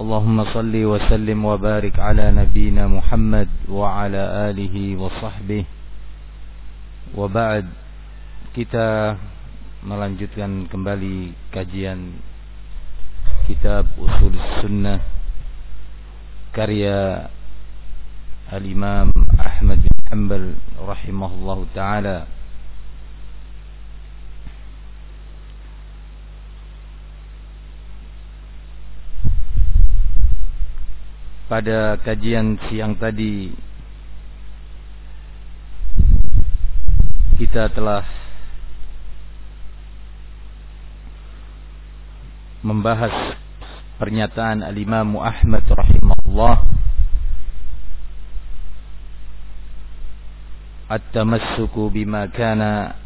اللهم صل وسلم وبارك على نبينا محمد وعلى آله وصحبه وبعد kita melanjutkan kembali kajian kitab usul sunnah karya al-imam Ahmad bin Hanbal rahimahullahu taala pada kajian siang tadi. Kita telah membahas pernyataan al-Imam Ahmad rahimahullah. At-tamassuku bima kana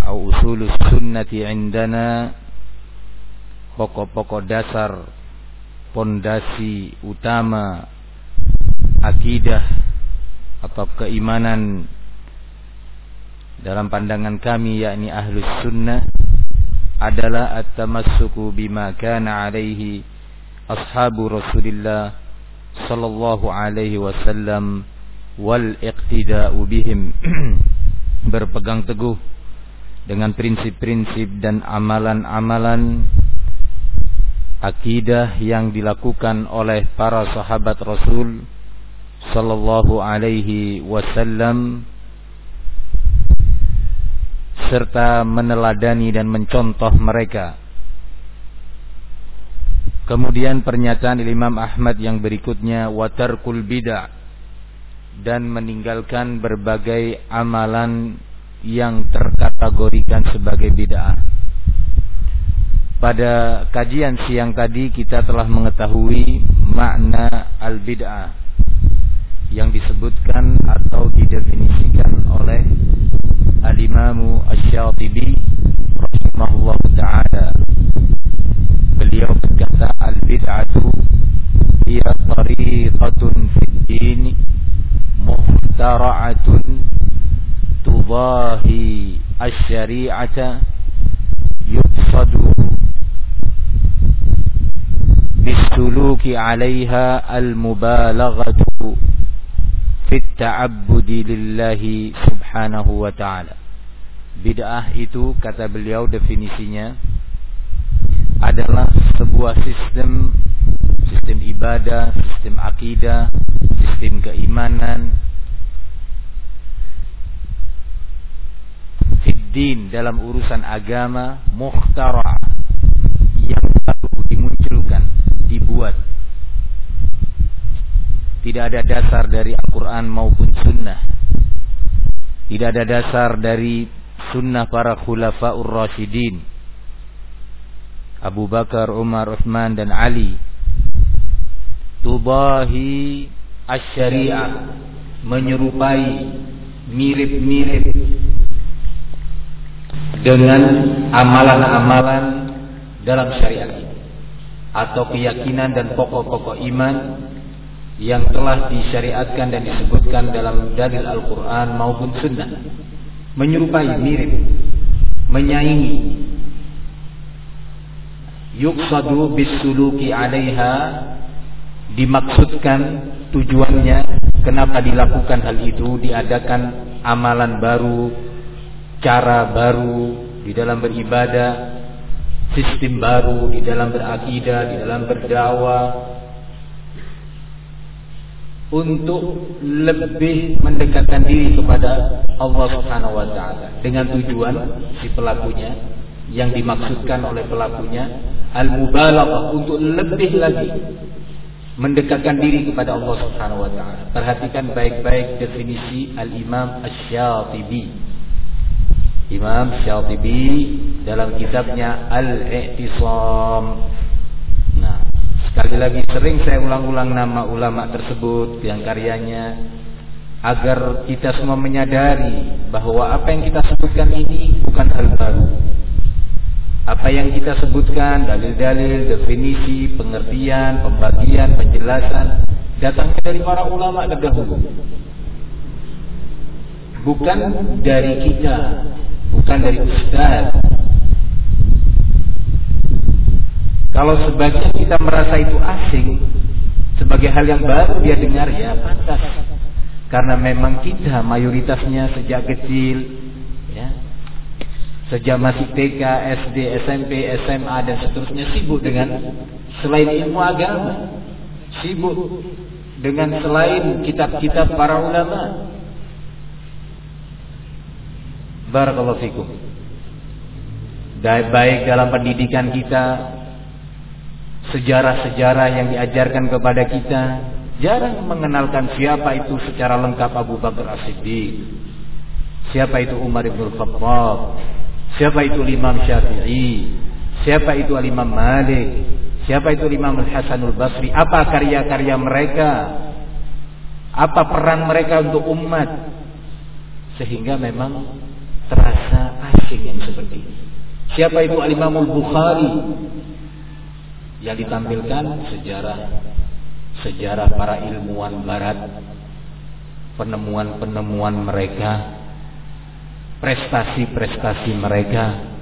au usulus sunnati indana. Pokok-pokok dasar pondasi utama akidah atau keimanan dalam pandangan kami yakni ahlus sunnah adalah at-tamassuku bima kana alaihi ashabu Rasulillah sallallahu alaihi wasallam wal iqtida'u bihim. Berpegang teguh dengan prinsip-prinsip dan amalan-amalan akidah yang dilakukan oleh para sahabat Rasul sallallahu alaihi wasallam serta meneladani dan mencontoh mereka. Kemudian pernyataan Imam Ahmad yang berikutnya watarkul bid'ah dan meninggalkan berbagai amalan yang terkategorikan sebagai bid'ah. Pada kajian siang tadi kita telah mengetahui makna al-bid'ah yang disebutkan atau didefinisikan oleh al-Imam Asy-Syatibi rahimahullah taala. Beliau berkata al-bid'atu hiya tariqatun fid din muhtara'atun tudahi asy-syari'ata yuqsadu بالسلوك عليها المبالغة في التعبد لله سبحانه وتعالى Bid'ah itu kata beliau definisinya adalah sebuah sistem sistem ibadah, sistem akidah, sistem keimanan fiddin dalam urusan agama muhtara yang baru dimunculkan dibuat. Tidak ada dasar dari Al-Quran maupun Sunnah. Tidak ada dasar dari Sunnah para khulafa'ur rasyidin. Abu Bakar, Umar, Uthman dan Ali. Tubahi asyariah. Menyerupai mirip-mirip. Dengan amalan-amalan dalam syariat atau keyakinan dan pokok-pokok iman yang telah disyariatkan dan disebutkan dalam dalil Al-Quran maupun Sunnah. Menyerupai mirip menyaingi. Yuqsadu bisuluki alaiha dimaksudkan tujuannya kenapa dilakukan hal itu diadakan amalan baru cara baru di dalam beribadah sistem baru di dalam berakidah di dalam berdakwah untuk lebih mendekatkan diri kepada Allah Subhanahu wa taala dengan tujuan si pelakunya yang dimaksudkan oleh pelakunya al-mubalaghah untuk lebih lagi mendekatkan diri kepada Allah Subhanahu wa taala. Perhatikan baik-baik definisi Al-Imam Asy-Syatibi. Imam Syatibi dalam kitabnya Al-I'tisam. Nah, sekali lagi sering saya ulang-ulang nama ulama tersebut yang karyanya agar kita semua menyadari bahwa apa yang kita sebutkan ini bukan hal baru. Apa yang kita sebutkan dalil-dalil, definisi, pengertian, pembagian, penjelasan datang dari para ulama terdahulu. Bukan dari kita, bukan dari ustaz. Kalau sebagian kita merasa itu asing, sebagai hal yang baru dia dengar ya pantas karena memang kita mayoritasnya sejak kecil ya sejak masih TK, SD, SMP, SMA dan seterusnya sibuk dengan selain ilmu agama sibuk dengan selain kitab-kitab para ulama Barakallahu fikum baik dalam pendidikan kita sejarah-sejarah yang diajarkan kepada kita jarang mengenalkan siapa itu secara lengkap Abu Bakar As-Siddiq. Siapa itu Umar bin Khattab? Siapa itu Imam Syafi'i? Siapa itu Imam Malik? Siapa itu Imam Hasanul Basri? Apa karya-karya mereka? Apa peran mereka untuk umat? Sehingga memang terasa asing yang seperti ini. Siapa itu Al-Imamul Bukhari? Yang ditampilkan sejarah sejarah para ilmuwan barat, penemuan-penemuan mereka, prestasi-prestasi mereka,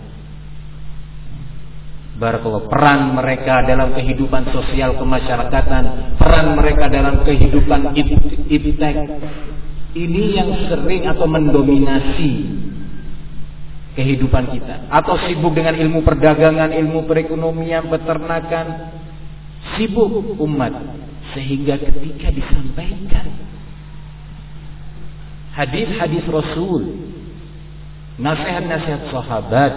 Barakallah peran mereka dalam kehidupan sosial kemasyarakatan, peran mereka dalam kehidupan iptek. Ini yang sering atau mendominasi kehidupan kita. Atau sibuk dengan ilmu perdagangan, ilmu perekonomian, peternakan, sibuk umat. Sehingga ketika disampaikan hadis-hadis Rasul, nasihat-nasihat sahabat,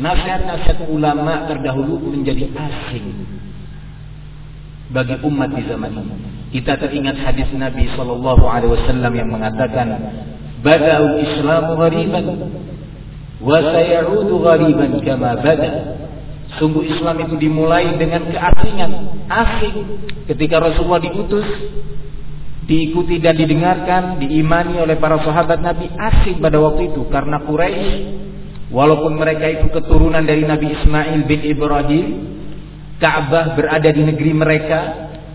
nasihat-nasihat ulama terdahulu menjadi asing bagi umat di zaman ini. Kita teringat hadis Nabi Shallallahu Alaihi Wasallam yang mengatakan, "Bada'ul Islam ghariban, wa sayaudu ghariban kama bada." Sungguh Islam itu dimulai dengan keasingan, asing. Ketika Rasulullah diutus, diikuti dan didengarkan, diimani oleh para sahabat Nabi asing pada waktu itu karena Quraisy walaupun mereka itu keturunan dari Nabi Ismail bin Ibrahim, Ka'bah berada di negeri mereka,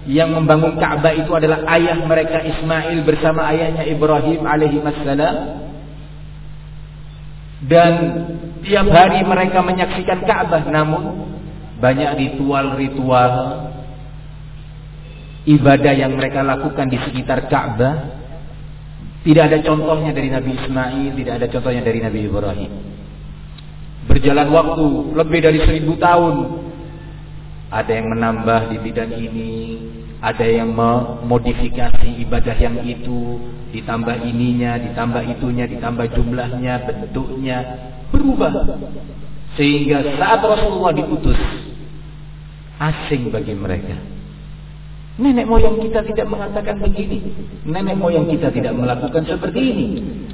yang membangun Ka'bah itu adalah ayah mereka Ismail bersama ayahnya Ibrahim alaihi wassalam. Dan tiap hari mereka menyaksikan Ka'bah namun banyak ritual-ritual ibadah yang mereka lakukan di sekitar Ka'bah tidak ada contohnya dari Nabi Ismail, tidak ada contohnya dari Nabi Ibrahim. Berjalan waktu lebih dari seribu tahun, ada yang menambah di bidang ini, ada yang memodifikasi ibadah yang itu, ditambah ininya, ditambah itunya, ditambah jumlahnya, bentuknya, berubah. Sehingga saat Rasulullah diutus, asing bagi mereka. Nenek moyang kita tidak mengatakan begini. Nenek moyang kita tidak melakukan seperti ini.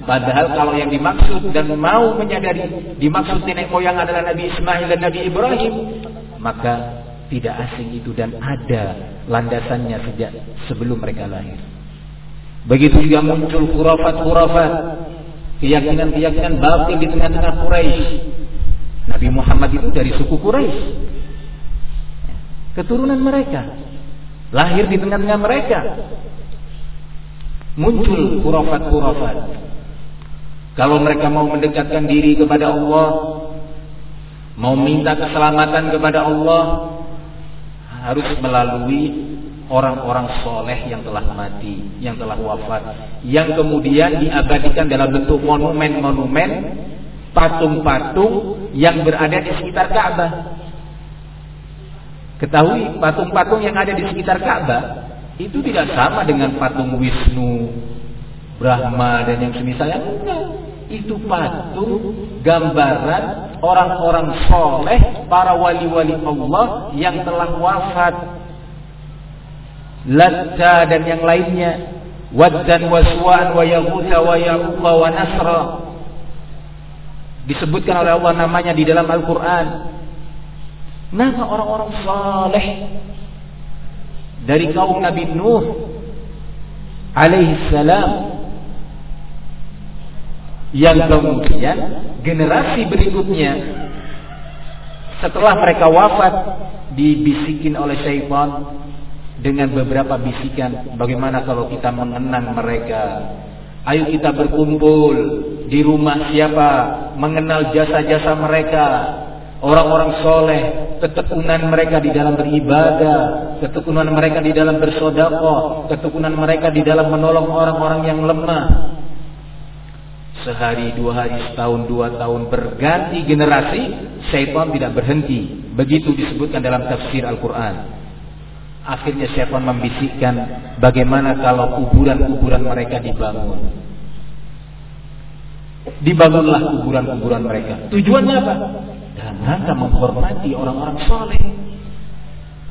Padahal kalau yang dimaksud dan mau menyadari dimaksud nenek moyang adalah Nabi Ismail dan Nabi Ibrahim, maka tidak asing itu dan ada landasannya sejak sebelum mereka lahir. Begitu juga muncul khurafat-khurafat, keyakinan-keyakinan batil di tengah-tengah Quraisy. Nabi Muhammad itu dari suku Quraisy. Keturunan mereka. Lahir di tengah-tengah mereka. Muncul khurafat-khurafat. Kalau mereka mau mendekatkan diri kepada Allah, mau minta keselamatan kepada Allah, harus melalui orang-orang soleh yang telah mati, yang telah wafat, yang kemudian diabadikan dalam bentuk monumen-monumen, patung-patung yang berada di sekitar Ka'bah. Ketahui patung-patung yang ada di sekitar Ka'bah itu tidak sama dengan patung Wisnu, Brahma dan yang semisalnya. Itu patung gambaran orang-orang soleh, para wali-wali Allah yang telah wafat. Latta dan yang lainnya. Waddan wa suwan wa yahuta wa. Disebutkan oleh Allah namanya di dalam Al-Quran. Nama orang-orang saleh dari kaum Nabi Nuh alaihi salam Yang kemudian generasi berikutnya setelah mereka wafat dibisikin oleh syaitan dengan beberapa bisikan. Bagaimana kalau kita mengenang mereka? Ayo kita berkumpul. Di rumah siapa? Mengenal jasa-jasa mereka. Orang-orang soleh, ketekunan mereka di dalam beribadah, ketekunan mereka di dalam bersodakoh, ketekunan mereka di dalam menolong orang-orang yang lemah. Sehari, dua hari, setahun, dua tahun berganti generasi, syaitan tidak berhenti. Begitu disebutkan dalam tafsir Al-Quran. Akhirnya syaitan membisikkan bagaimana kalau kuburan-kuburan mereka dibangun. Dibangunlah kuburan-kuburan mereka. Tujuannya apa? dalam rangka menghormati orang-orang soleh.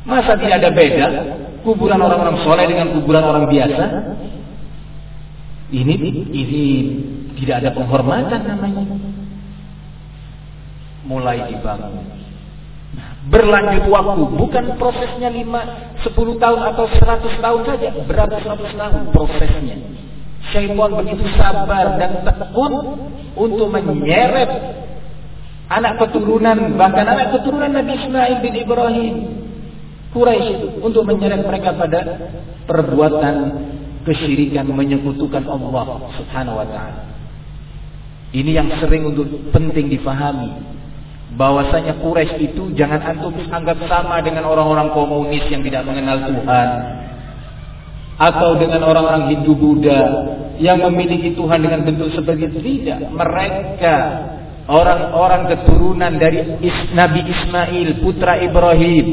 Masa tidak ada beda kuburan orang-orang soleh dengan kuburan orang biasa? Ini ini tidak ada penghormatan namanya. Mulai dibangun. Berlanjut waktu, bukan prosesnya 5, 10 tahun atau 100 tahun saja. Berapa 100 tahun prosesnya. Syaitan begitu sabar dan tekun untuk menyeret anak keturunan bahkan anak keturunan Nabi Ismail bin Ibrahim Quraisy itu untuk menyeret mereka pada perbuatan kesyirikan menyekutukan Allah Subhanahu wa taala. Ini yang sering untuk penting difahami. Bahwasanya Quraisy itu jangan antum anggap sama dengan orang-orang komunis yang tidak mengenal Tuhan. Atau dengan orang-orang Hindu Buddha yang memiliki Tuhan dengan bentuk seperti itu. Tidak. Mereka orang-orang keturunan dari Nabi Ismail putra Ibrahim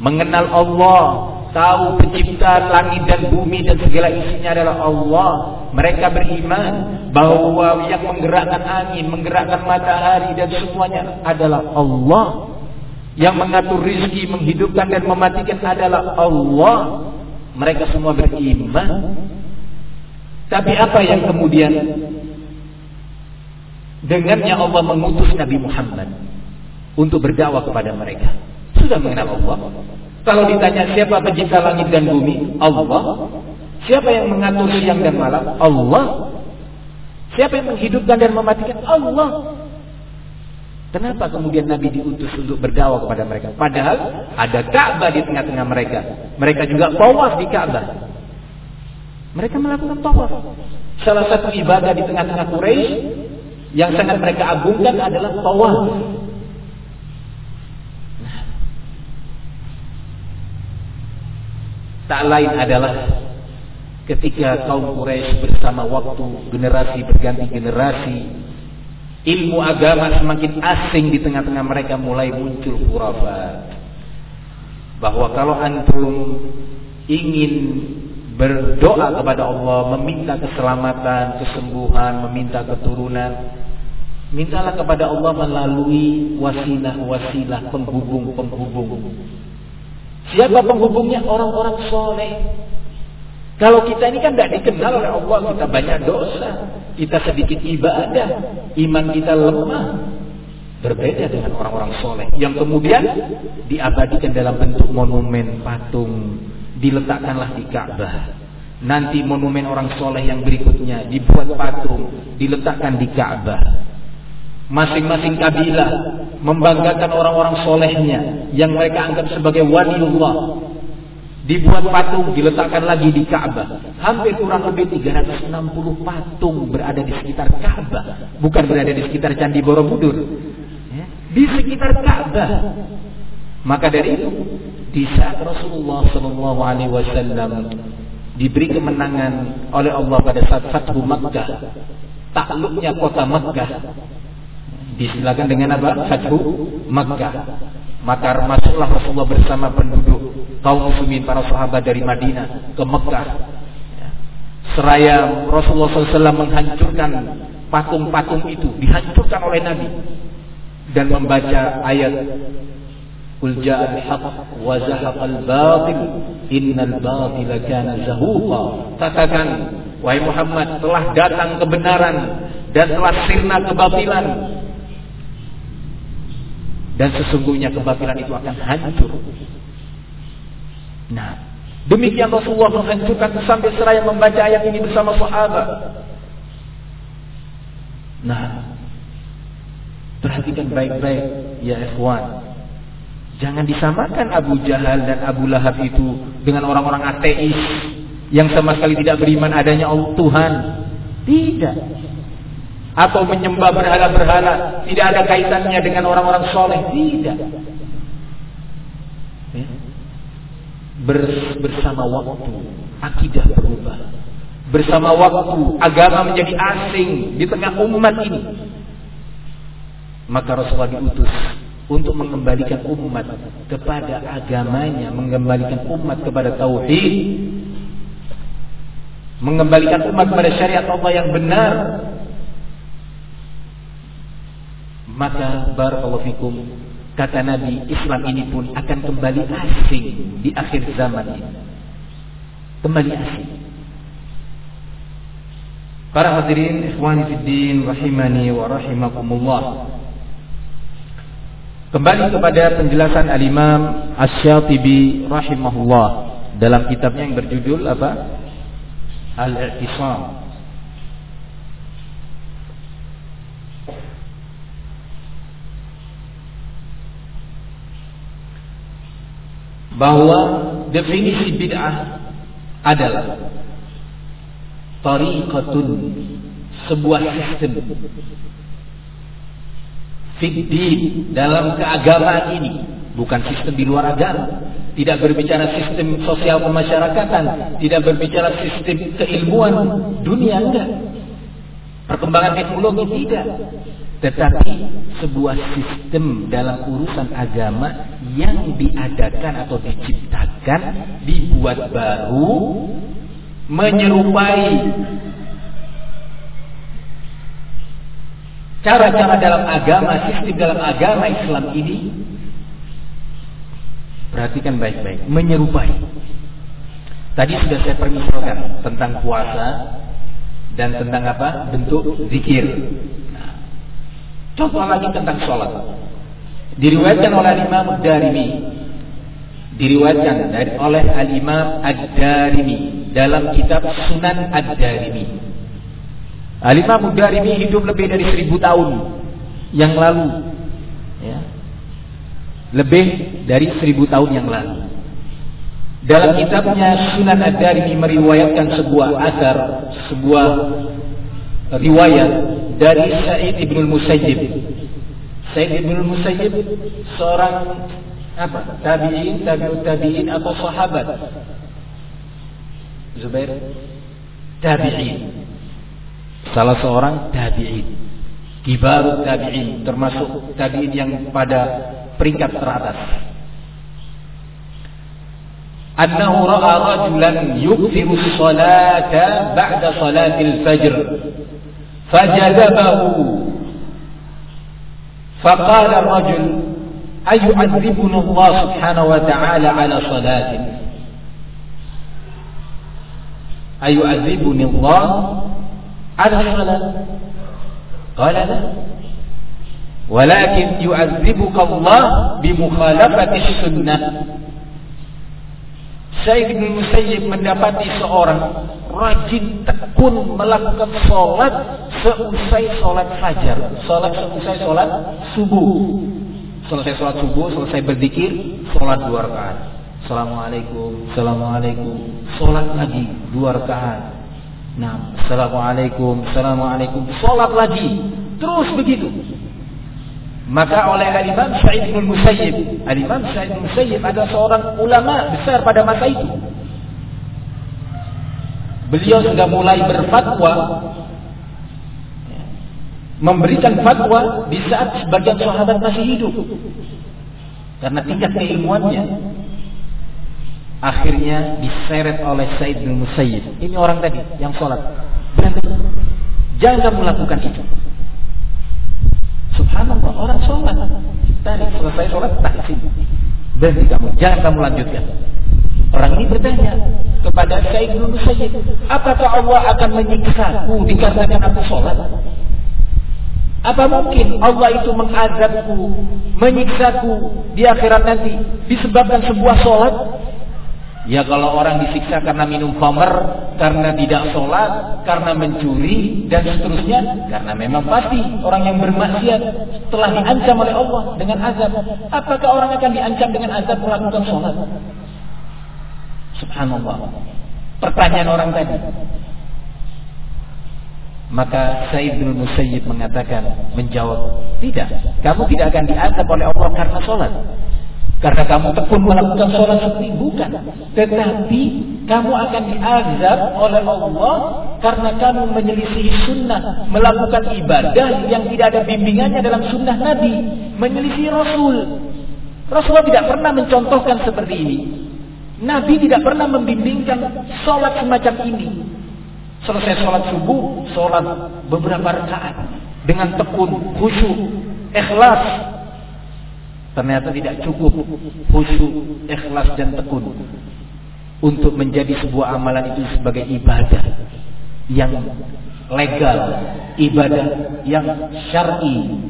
mengenal Allah tahu pencipta langit dan bumi dan segala isinya adalah Allah mereka beriman bahwa yang menggerakkan angin menggerakkan matahari dan semuanya adalah Allah yang mengatur rizki menghidupkan dan mematikan adalah Allah mereka semua beriman tapi apa yang kemudian Dengannya Allah mengutus Nabi Muhammad untuk berdakwah kepada mereka. Sudah mengenal Allah. Kalau ditanya siapa pencipta langit dan bumi? Allah. Siapa yang mengatur siang dan malam? Allah. Siapa yang menghidupkan dan mematikan? Allah. Kenapa kemudian Nabi diutus untuk berdakwah kepada mereka? Padahal ada Ka'bah di tengah-tengah mereka. Mereka juga tawaf di Ka'bah. Mereka melakukan tawaf. Salah satu ibadah di tengah-tengah Quraisy yang sangat mereka agungkan adalah tawaf. Tak lain adalah ketika kaum Quraisy bersama waktu generasi berganti generasi ilmu agama semakin asing di tengah-tengah mereka mulai muncul khurafat bahwa kalau antum ingin berdoa kepada Allah meminta keselamatan, kesembuhan, meminta keturunan Mintalah kepada Allah melalui wasilah-wasilah penghubung-penghubung. Siapa penghubungnya? Orang-orang soleh. Kalau kita ini kan tidak dikenal oleh Allah, kita banyak dosa, kita sedikit ibadah, iman kita lemah. Berbeda dengan orang-orang soleh yang kemudian diabadikan dalam bentuk monumen patung, diletakkanlah di Ka'bah. Nanti monumen orang soleh yang berikutnya dibuat patung, diletakkan di Ka'bah. Masing-masing kabilah membanggakan orang-orang solehnya yang mereka anggap sebagai waliullah. Dibuat patung, diletakkan lagi di Ka'bah. Hampir kurang lebih 360 patung berada di sekitar Ka'bah. Bukan berada di sekitar Candi Borobudur. Ya, di sekitar Ka'bah. Maka dari itu, di saat Rasulullah Shallallahu Alaihi Wasallam diberi kemenangan oleh Allah pada saat Fathu Makkah, takluknya kota Makkah, Disilakan dengan apa? Fathu Makkah. Maka masuklah Rasulullah bersama penduduk kaum muslimin para sahabat dari Madinah ke Mekah. Seraya Rasulullah SAW menghancurkan patung-patung itu, dihancurkan oleh Nabi dan membaca ayat Qul ja'al haq wa zahaqal batil innal batila kana zahuqa. Katakan wahai Muhammad telah datang kebenaran dan telah sirna kebatilan dan sesungguhnya kebatilan itu akan hancur. Nah, demikian Rasulullah menghancurkan sampai seraya membaca ayat ini bersama sahabat. Nah, perhatikan baik-baik ya ikhwan. Jangan disamakan Abu Jahal dan Abu Lahab itu dengan orang-orang ateis yang sama sekali tidak beriman adanya Allah Tuhan. Tidak. Atau menyembah berhala-berhala, tidak ada kaitannya dengan orang-orang soleh. Tidak. Bersama waktu, akidah berubah. Bersama waktu, agama menjadi asing di tengah umat ini. Maka Rasulullah diutus untuk mengembalikan umat kepada agamanya, mengembalikan umat kepada tauhid, mengembalikan umat kepada syariat Allah yang benar. Maka barakallahu fikum kata Nabi Islam ini pun akan kembali asing di akhir zaman ini. Kembali asing. Para hadirin ikhwani fiddin rahimani wa rahimakumullah. Kembali kepada penjelasan Al-Imam Asy-Syatibi rahimahullah dalam kitabnya yang berjudul apa? Al-I'tisam. Bahwa definisi bid'ah adalah tariqatun sebuah sistem fikdi dalam keagamaan ini bukan sistem di luar agama. Tidak berbicara sistem sosial kemasyarakatan tidak berbicara sistem keilmuan dunia enggak. Perkembangan teknologi tidak tetapi sebuah sistem dalam urusan agama yang diadakan atau diciptakan dibuat baru menyerupai cara-cara dalam agama, sistem dalam agama Islam ini perhatikan baik-baik, menyerupai. Tadi sudah saya permisalkan tentang puasa dan tentang apa? Bentuk zikir. Contoh lagi tentang sholat. Diriwayatkan oleh Imam Darimi. Diriwayatkan dari oleh Al Imam Ad-Darimi dalam kitab Sunan Ad-Darimi. Al-Imam Darimi hidup lebih dari seribu tahun yang lalu. Ya. Lebih dari seribu tahun yang lalu. Dalam kitabnya Sunan Ad-Darimi meriwayatkan sebuah asar, sebuah riwayat dari Sa'id Ibn Musayyib. Sa'id Ibn Musayyib seorang apa? Tabi'in, tabi'ut tabi'in atau sahabat? Zubair tabi'in salah seorang tabi'in. Kibarut tabi'in termasuk tabi'in yang pada peringkat teratas. Annahu ra'a rajulan yukthiru salata ba'da salatil fajr. Fajadabahu. فقال الرجل أيعذبنا الله سبحانه وتعالى على صلاته؟ أيعذبني الله على الصلاة؟ قال لا. ولكن يعذبك الله بمخالفة السنة. Syekh bin Musayyib mendapati seorang rajin tekun melakukan sholat seusai sholat fajar, sholat seusai sholat subuh. Selesai sholat subuh, selesai berzikir, sholat dua rakaat. Assalamualaikum, assalamualaikum, sholat lagi dua rakaat. Nah, Assalamualaikum, Assalamualaikum. Sholat lagi. Terus begitu. Maka oleh Al-Imam Sa'id bin Musayyib. Al-Imam Sa'id bin Musayyib adalah seorang ulama besar pada masa itu. Beliau sudah mulai berfatwa memberikan fatwa di saat sebagian sahabat masih hidup. Karena tingkat keilmuannya akhirnya diseret oleh Said bin Musayyib. Ini orang tadi yang sholat. Jangan kamu lakukan itu. Subhanallah, orang sholat. Tadi selesai sholat, tak sini. Berhenti kamu, jangan kamu lanjutkan. Orang ini bertanya kepada Said bin Musayyib, apakah Allah akan menyiksaku dikarenakan aku sholat? Apa mungkin Allah itu mengazabku, menyiksaku di akhirat nanti disebabkan sebuah sholat? Ya kalau orang disiksa karena minum khamr, karena tidak sholat, karena mencuri, dan seterusnya, karena memang pasti orang yang bermaksiat telah diancam oleh Allah dengan azab. Apakah orang akan diancam dengan azab melakukan sholat? Subhanallah. Pertanyaan orang tadi. Maka Said bin Musayyib mengatakan, menjawab, tidak. Kamu tidak akan diazab oleh Allah karena sholat. Karena kamu tekun melakukan sholat seperti bukan. Tetapi kamu akan diazab oleh Allah karena kamu menyelisihi sunnah. Melakukan ibadah yang tidak ada bimbingannya dalam sunnah Nabi. Menyelisihi Rasul. Rasulullah tidak pernah mencontohkan seperti ini. Nabi tidak pernah membimbingkan sholat semacam ini. Selesai sholat subuh, sholat beberapa rakaat. Dengan tekun, khusyuk, ikhlas, ternyata tidak cukup khusyuk, ikhlas dan tekun untuk menjadi sebuah amalan itu sebagai ibadah yang legal, ibadah yang syar'i.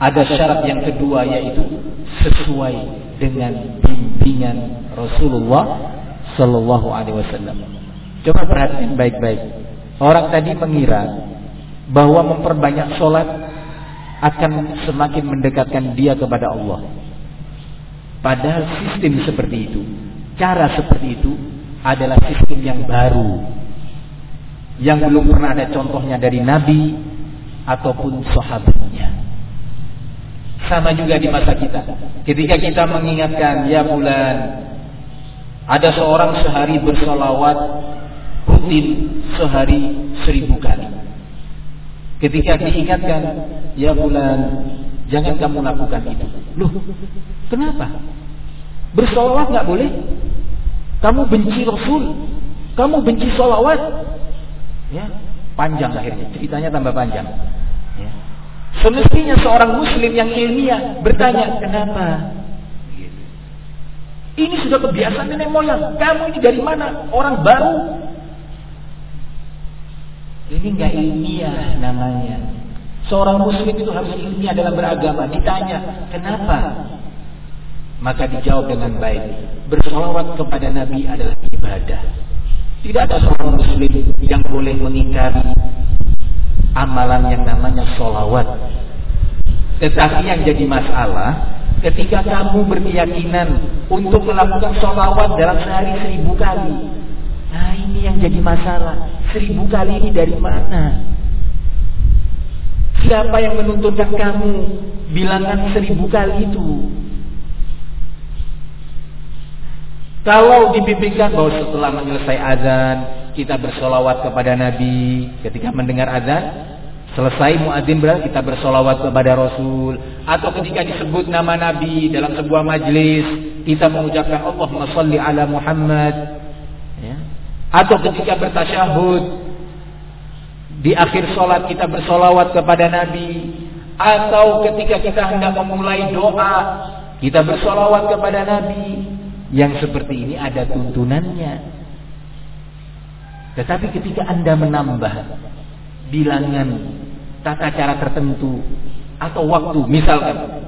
Ada syarat yang kedua yaitu sesuai dengan bimbingan Rasulullah Sallallahu Alaihi Wasallam. Coba perhatikan baik-baik. Orang tadi mengira bahwa memperbanyak sholat akan semakin mendekatkan dia kepada Allah. Padahal sistem seperti itu, cara seperti itu adalah sistem yang baru. Yang belum pernah ada contohnya dari Nabi ataupun sahabatnya. Sama juga di masa kita. Ketika kita mengingatkan, ya bulan, ada seorang sehari bersolawat rutin sehari seribu kali. Ketika diingatkan, ya bulan, jangan kamu lakukan itu. Loh, kenapa? Bersolawat nggak boleh? Kamu benci Rasul, kamu benci solawat. Ya, panjang akhirnya, ceritanya tambah panjang. Ya. Semestinya seorang muslim yang ilmiah bertanya, kenapa? Ini sudah kebiasaan nenek moyang. Kamu ini dari mana? Orang baru ini nggak ilmiah namanya. Seorang muslim itu harus ilmiah dalam beragama. Ditanya, kenapa? Maka dijawab dengan baik. Bersolawat kepada Nabi adalah ibadah. Tidak ada seorang muslim yang boleh mengingkari amalan yang namanya solawat. Tetapi yang jadi masalah, ketika kamu berkeyakinan untuk melakukan solawat dalam sehari seribu kali, Nah ini yang jadi masalah. Seribu kali ini dari mana? Siapa yang menuntunkan kamu bilangan seribu kali itu? Kalau dipimpinkan bahwa setelah menyelesai azan kita bersolawat kepada Nabi ketika mendengar azan selesai muadzin berarti kita bersolawat kepada Rasul atau ketika disebut nama Nabi dalam sebuah majlis kita mengucapkan Allahumma salli ala Muhammad atau ketika bertasyahud di akhir sholat kita bersolawat kepada Nabi atau ketika kita hendak memulai doa kita bersolawat kepada Nabi yang seperti ini ada tuntunannya. Tetapi ketika anda menambah bilangan tata cara tertentu atau waktu misalkan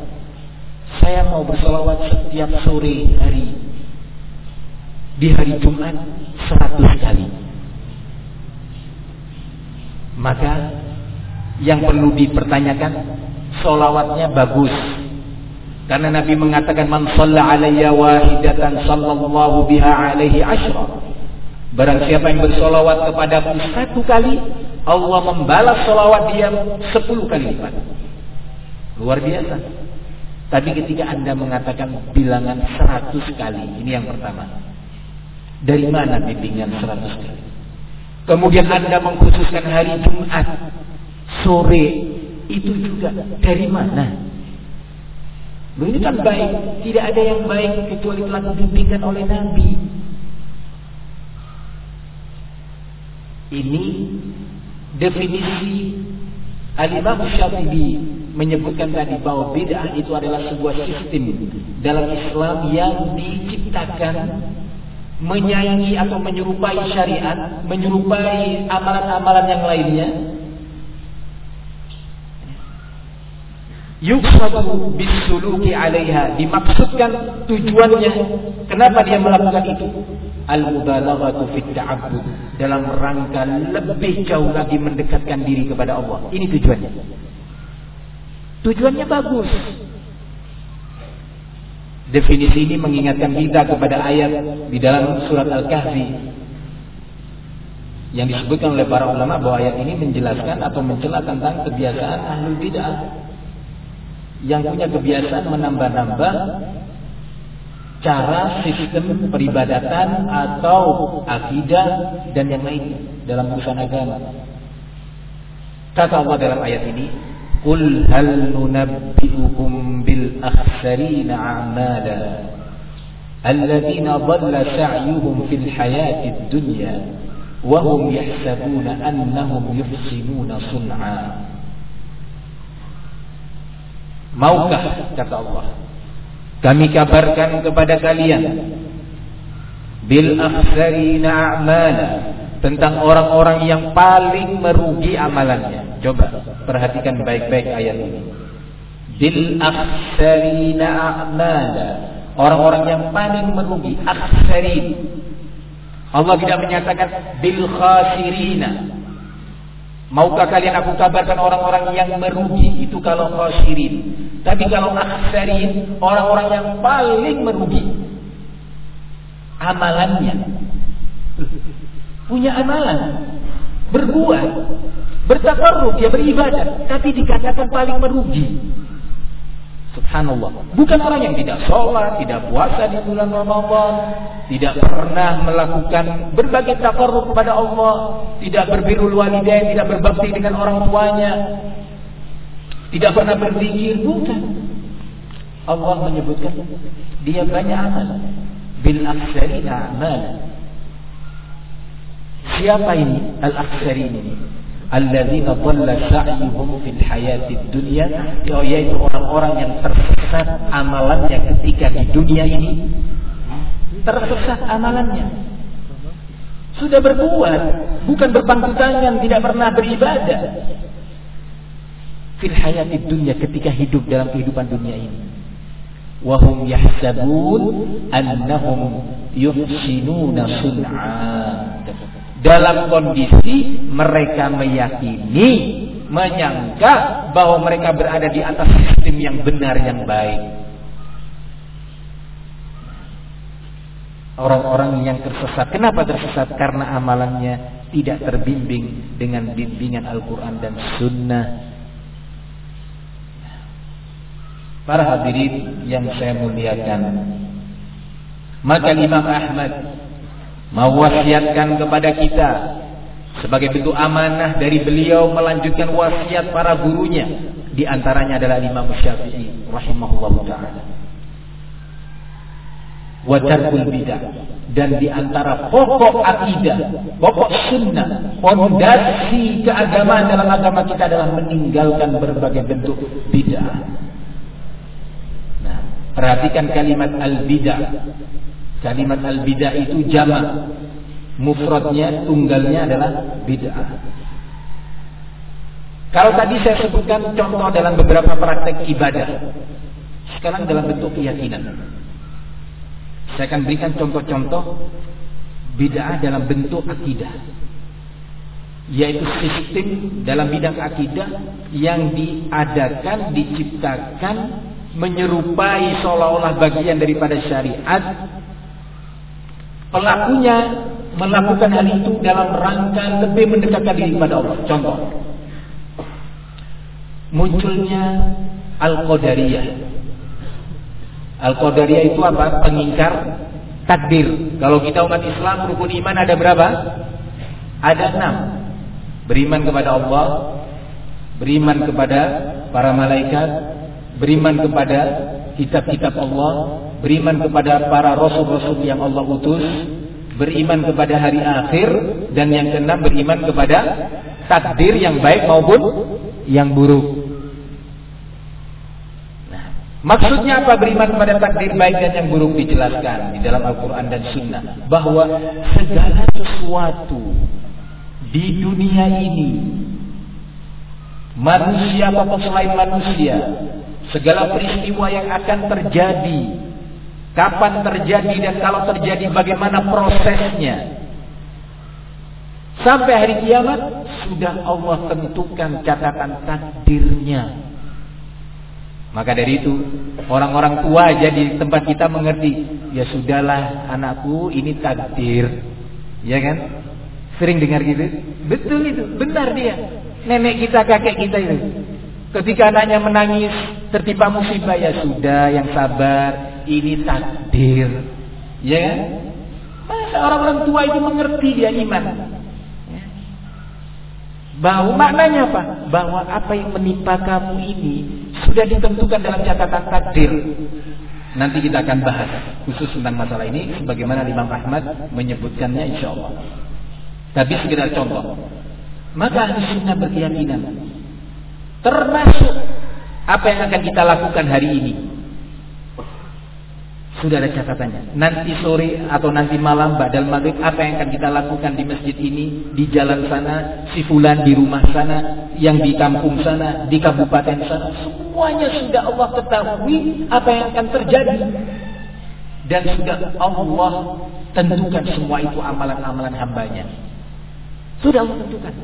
saya mau bersolawat setiap sore hari di hari Jumat 100 kali. Maka yang perlu dipertanyakan solawatnya bagus. Karena Nabi mengatakan man shalla alayya wahidatan sallallahu biha alaihi asyra. Barang siapa yang bersolawat kepadaku satu kali, Allah membalas solawat dia sepuluh kali lipat. Luar biasa. Tapi ketika anda mengatakan bilangan seratus kali, ini yang pertama. Dari mana bimbingan 100 kali? Kemudian Anda mengkhususkan hari Jumat sore itu juga dari mana? Ini kan baik, tidak ada yang baik kecuali telah dibimbingkan oleh Nabi. Ini definisi Al-Imam Syafi'i menyebutkan tadi bahwa bid'ah itu adalah sebuah sistem dalam Islam yang diciptakan menyayangi atau menyerupai syariat, menyerupai amalan-amalan yang lainnya. yuqsadu bisuluki 'alaiha dimaksudkan tujuannya kenapa dia melakukan itu? Al-mubalaghatu fit ta'abbud dalam rangka lebih jauh lagi mendekatkan diri kepada Allah. Ini tujuannya. Tujuannya bagus definisi ini mengingatkan kita kepada ayat di dalam surat Al-Kahfi yang disebutkan oleh para ulama bahwa ayat ini menjelaskan atau mencela tentang kebiasaan ahlul bid'ah yang punya kebiasaan menambah-nambah cara sistem peribadatan atau akidah dan yang lain dalam urusan agama. Kata Allah dalam ayat ini, قل هل ننبئكم بالأخسرين أعمالا الذين ضل سعيهم في الحياة الدنيا وهم يحسبون أنهم يحسنون صنعا Maukah kata Allah Kami kabarkan kepada kalian Bil akhsarina Tentang orang-orang yang paling merugi amalannya Coba perhatikan baik-baik ayat ini Bil akhsarina a'mala Orang-orang yang paling merugi Akhsarin Allah tidak menyatakan bil khasirina. Maukah kalian aku kabarkan orang-orang yang merugi itu kalau khasirin. Tapi kalau akhsarin orang-orang yang paling merugi amalannya. Punya amalan, berbuat, bertakarruf, dia beribadah, tapi dikatakan paling merugi. Subhanallah. Bukan orang yang tidak sholat, tidak puasa di bulan Ramadan, tidak pernah melakukan berbagai takarruf kepada Allah, tidak berbirul walidain, tidak berbakti dengan orang tuanya, tidak pernah berzikir, bukan. Allah menyebutkan dia banyak amal. Bil aksarina amal. Siapa ini? Al-aksarin ini? alladzina dhalla sa'yuhum fil hayatid dunya. Yaitu orang-orang yang tersesat amalannya ketika di dunia ini. Tersesat amalannya. Sudah berbuat bukan berpangku tangan tidak pernah beribadah. Fil hayatid dunya ketika hidup dalam kehidupan dunia ini. Wahum yahsabun annahum yuhsinuna sun'a dalam kondisi mereka meyakini, menyangka bahwa mereka berada di atas sistem yang benar yang baik. Orang-orang yang tersesat, kenapa tersesat? Karena amalannya tidak terbimbing dengan bimbingan Al-Quran dan Sunnah. Para hadirin yang saya muliakan, maka Imam Ahmad mewasiatkan kepada kita sebagai bentuk amanah dari beliau melanjutkan wasiat para gurunya. Di antaranya adalah Imam Syafi'i rahimahullah taala. Wa tarkul bidah. Dan di antara pokok akidah, pokok sunnah, fondasi keagamaan dalam agama kita adalah meninggalkan berbagai bentuk bidah. Nah, perhatikan kalimat al-bidah Kalimat al-bid'ah itu jama. Mufradnya, tunggalnya adalah bid'ah. Kalau tadi saya sebutkan contoh dalam beberapa praktek ibadah. Sekarang dalam bentuk keyakinan. Saya akan berikan contoh-contoh bid'ah dalam bentuk akidah. Yaitu sistem dalam bidang akidah yang diadakan, diciptakan, menyerupai seolah-olah bagian daripada syariat pelakunya melakukan hal itu dalam rangka lebih mendekatkan diri kepada Allah. Contoh, munculnya Al-Qadariyah. Al-Qadariyah itu apa? Pengingkar takdir. Kalau kita umat Islam rukun iman ada berapa? Ada enam. Beriman kepada Allah, beriman kepada para malaikat, beriman kepada kitab-kitab Allah, beriman kepada para rasul-rasul yang Allah utus, beriman kepada hari akhir, dan yang keenam beriman kepada takdir yang baik maupun yang buruk. Nah, maksudnya apa beriman kepada takdir baik dan yang buruk dijelaskan di dalam Al-Quran dan Sunnah bahwa segala sesuatu di dunia ini manusia apa pun selain manusia segala peristiwa yang akan terjadi, kapan terjadi dan kalau terjadi bagaimana prosesnya. Sampai hari kiamat sudah Allah tentukan catatan takdirnya. Maka dari itu orang-orang tua aja di tempat kita mengerti, ya sudahlah anakku ini takdir. Ya kan? Sering dengar gitu? Betul itu, benar dia. Nenek kita, kakek kita itu. Ketika anaknya menangis, tertimpa musibah ya sudah, yang sabar, ini takdir. Ya kan? Masa orang-orang tua itu mengerti dia iman? Ya. Bahwa maknanya apa? Bahwa apa yang menimpa kamu ini sudah ditentukan dalam catatan takdir. Nanti kita akan bahas khusus tentang masalah ini sebagaimana Imam Ahmad menyebutkannya insya Allah. Tapi sekedar contoh. Maka ahli berkeyakinan termasuk apa yang akan kita lakukan hari ini sudah ada catatannya. Nanti sore atau nanti malam badal maghrib apa yang akan kita lakukan di masjid ini, di jalan sana, si fulan di rumah sana, yang di kampung sana, di kabupaten sana, semuanya sudah Allah ketahui apa yang akan terjadi. Dan sudah Allah tentukan semua itu amalan-amalan hambanya. Sudah Allah tentukan.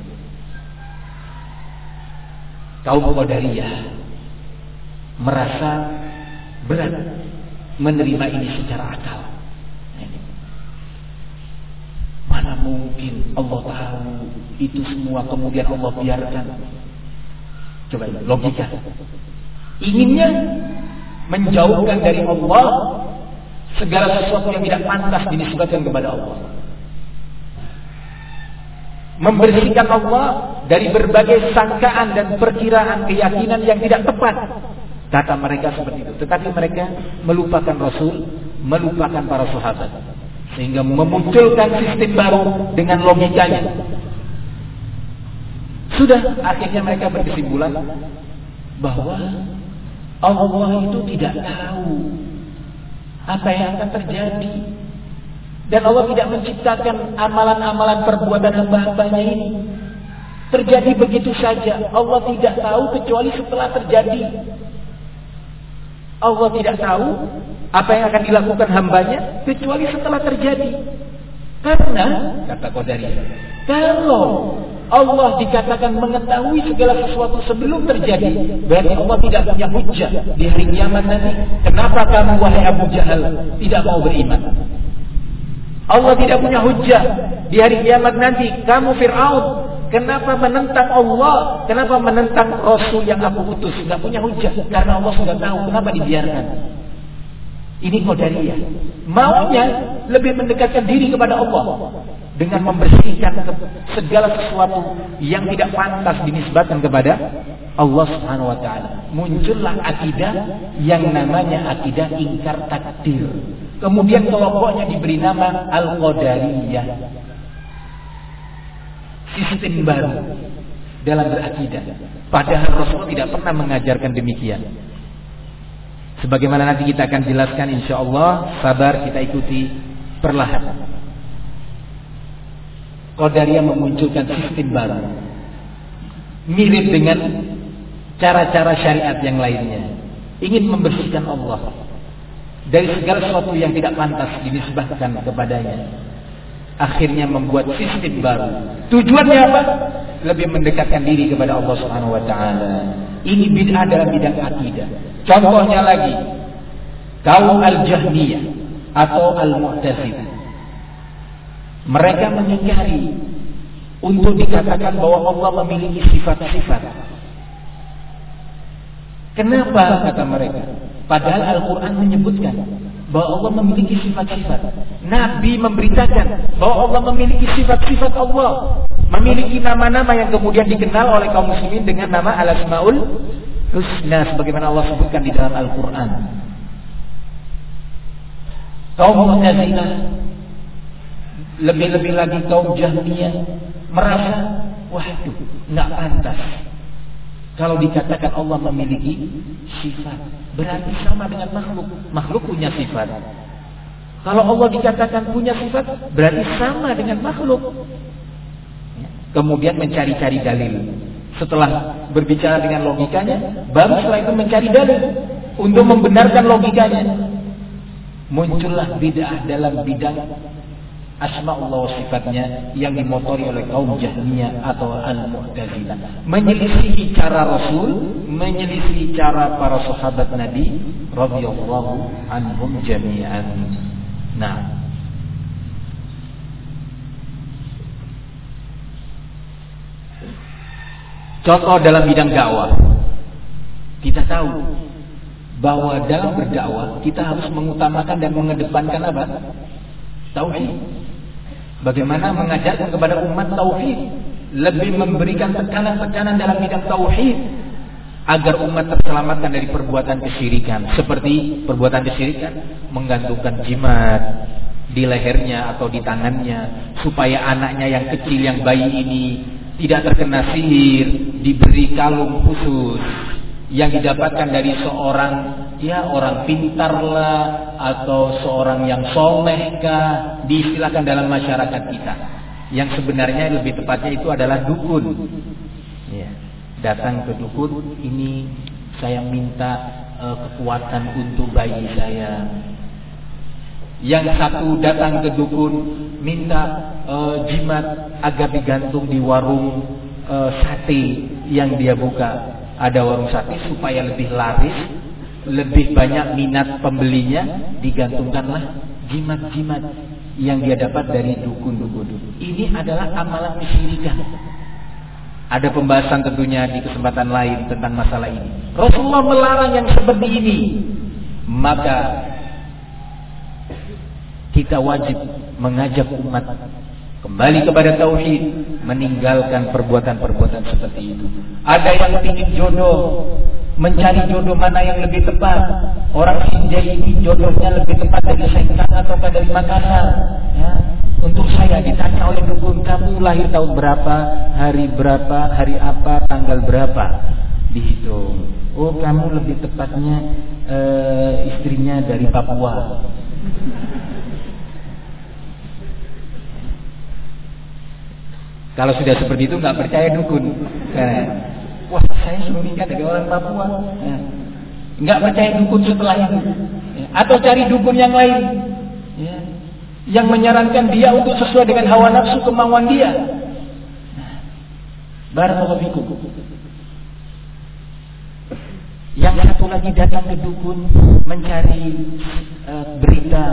Kaum Qadariyah merasa berat menerima ini secara akal. Mana mungkin Allah tahu itu semua kemudian Allah biarkan. Coba logika. Inginnya menjauhkan dari Allah segala sesuatu yang tidak pantas dinisbatkan kepada Allah. Membersihkan Allah dari berbagai sangkaan dan perkiraan keyakinan yang tidak tepat Kata mereka seperti itu. Tetapi mereka melupakan Rasul, melupakan para sahabat. Sehingga memunculkan sistem baru dengan logikanya. Sudah akhirnya mereka berkesimpulan bahwa Allah itu tidak tahu apa yang akan terjadi. Dan Allah tidak menciptakan amalan-amalan perbuatan hamba-hambanya ini. Terjadi begitu saja. Allah tidak tahu kecuali setelah terjadi. Allah tidak tahu apa yang akan dilakukan hambanya kecuali setelah terjadi. Karena kata Qadari, kalau Allah dikatakan mengetahui segala sesuatu sebelum terjadi, berarti Allah tidak punya hujah di hari kiamat nanti. Kenapa kamu wahai Abu Jahal tidak mau beriman? Allah tidak punya hujah di hari kiamat nanti. Kamu Fir'aun Kenapa menentang Allah? Kenapa menentang Rasul yang aku utus? Tidak punya hujah. Karena Allah sudah tahu. Kenapa dibiarkan? Ini Qadariyah. Maunya lebih mendekatkan diri kepada Allah. Dengan membersihkan segala sesuatu yang tidak pantas dinisbatkan kepada Allah Subhanahu wa taala. Muncullah akidah yang namanya akidah ingkar takdir. Kemudian kelompoknya diberi nama Al-Qadariyah sistem baru dalam berakidah. Padahal Rasul tidak pernah mengajarkan demikian. Sebagaimana nanti kita akan jelaskan insya Allah, sabar kita ikuti perlahan. Qadariyah memunculkan sistem baru. Mirip dengan cara-cara syariat yang lainnya. Ingin membersihkan Allah dari segala sesuatu yang tidak pantas dinisbahkan kepadanya akhirnya membuat sistem baru. Tujuannya apa? Lebih mendekatkan diri kepada Allah Subhanahu wa taala. Ini bid'ah dalam bidang akidah. Contohnya lagi, kaum Al-Jahmiyah atau Al-Mu'tazilah. Mereka mengingkari untuk dikatakan bahwa Allah memiliki sifat-sifat. Kenapa kata mereka? Padahal Al-Quran menyebutkan bahwa Allah memiliki sifat-sifat. Nabi memberitakan bahwa Allah memiliki sifat-sifat Allah. Memiliki nama-nama yang kemudian dikenal oleh kaum muslimin dengan nama Al-Asmaul Husna sebagaimana Allah sebutkan di dalam Al-Qur'an. Kaum Mu'tazilah lebih-lebih lagi kaum Jahmiyah merasa waduh nggak pantas kalau dikatakan Allah memiliki sifat, berarti sama dengan makhluk. Makhluk punya sifat. Kalau Allah dikatakan punya sifat, berarti sama dengan makhluk. Kemudian mencari-cari dalil. Setelah berbicara dengan logikanya, baru setelah itu mencari dalil untuk membenarkan logikanya. Muncullah bid'ah dalam bidang asma Allah sifatnya yang dimotori oleh kaum Jahmiyah atau Al-Mu'tazilah. Menyelisihi cara Rasul, menyelisihi cara para sahabat Nabi radhiyallahu anhum jami'an. Nah, Contoh dalam bidang dakwah. Kita tahu bahwa dalam berdakwah kita harus mengutamakan dan mengedepankan apa? Tauhid. Bagaimana mengajarkan kepada umat tauhid, lebih memberikan tekanan-tekanan dalam bidang tauhid agar umat terselamatkan dari perbuatan kesyirikan. Seperti perbuatan kesyirikan menggantungkan jimat di lehernya atau di tangannya supaya anaknya yang kecil yang bayi ini tidak terkena sihir, diberi kalung khusus yang didapatkan dari seorang ya orang pintar lah atau seorang yang soleh kah diistilahkan dalam masyarakat kita yang sebenarnya lebih tepatnya itu adalah dukun ya. datang ke dukun ini saya minta uh, kekuatan untuk bayi saya yang satu datang ke dukun minta uh, jimat agar digantung di warung uh, sate yang dia buka. Ada warung sate supaya lebih laris, lebih banyak minat pembelinya, digantungkanlah jimat-jimat yang dia dapat dari dukun-dukun. Ini adalah amalan kesyirikan. Ada pembahasan tentunya di kesempatan lain tentang masalah ini. Rasulullah melarang yang seperti ini. Maka kita wajib mengajak umat kembali kepada tauhid, meninggalkan perbuatan-perbuatan seperti itu. Ada yang ingin jodoh, mencari jodoh mana yang lebih tepat. Orang Sinjai ini jodohnya lebih tepat dari Sengkang atau dari Makassar. Ya. Untuk saya ditanya oleh dukun kamu lahir tahun berapa, hari berapa, hari apa, tanggal berapa, dihitung. Oh kamu lebih tepatnya uh, istrinya dari Papua. Kalau sudah seperti itu nggak percaya dukun. Karena, saya suruh nikah dari orang Papua. Ya. Nggak percaya dukun setelah itu. Ya. Atau cari dukun yang lain. Ya. Yang menyarankan dia untuk sesuai dengan hawa nafsu kemauan dia. Barakallahu fikum. Yang satu lagi datang ke dukun mencari uh, berita,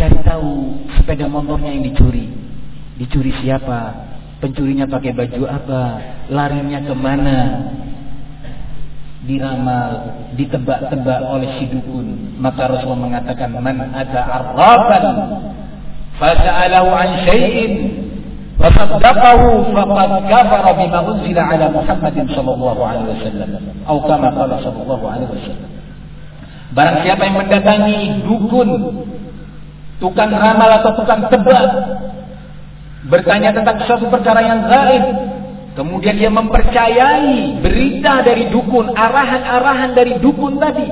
cari tahu sepeda motornya yang dicuri. Dicuri siapa? Pencurinya pakai baju apa? Larinya ke mana? Diramal, ditebak-tebak oleh si dukun. Maka Rasulullah mengatakan, Man ada arraban, fasa'alahu an syai'in, fasaddaqahu faqad kafara bima unzila ala Muhammadin sallallahu alaihi wasallam. Atau kama qala sallallahu alaihi wasallam. Barang siapa yang mendatangi dukun, tukang ramal atau tukang tebak, bertanya tentang suatu perkara yang gaib, kemudian dia mempercayai berita dari dukun, arahan-arahan dari dukun tadi,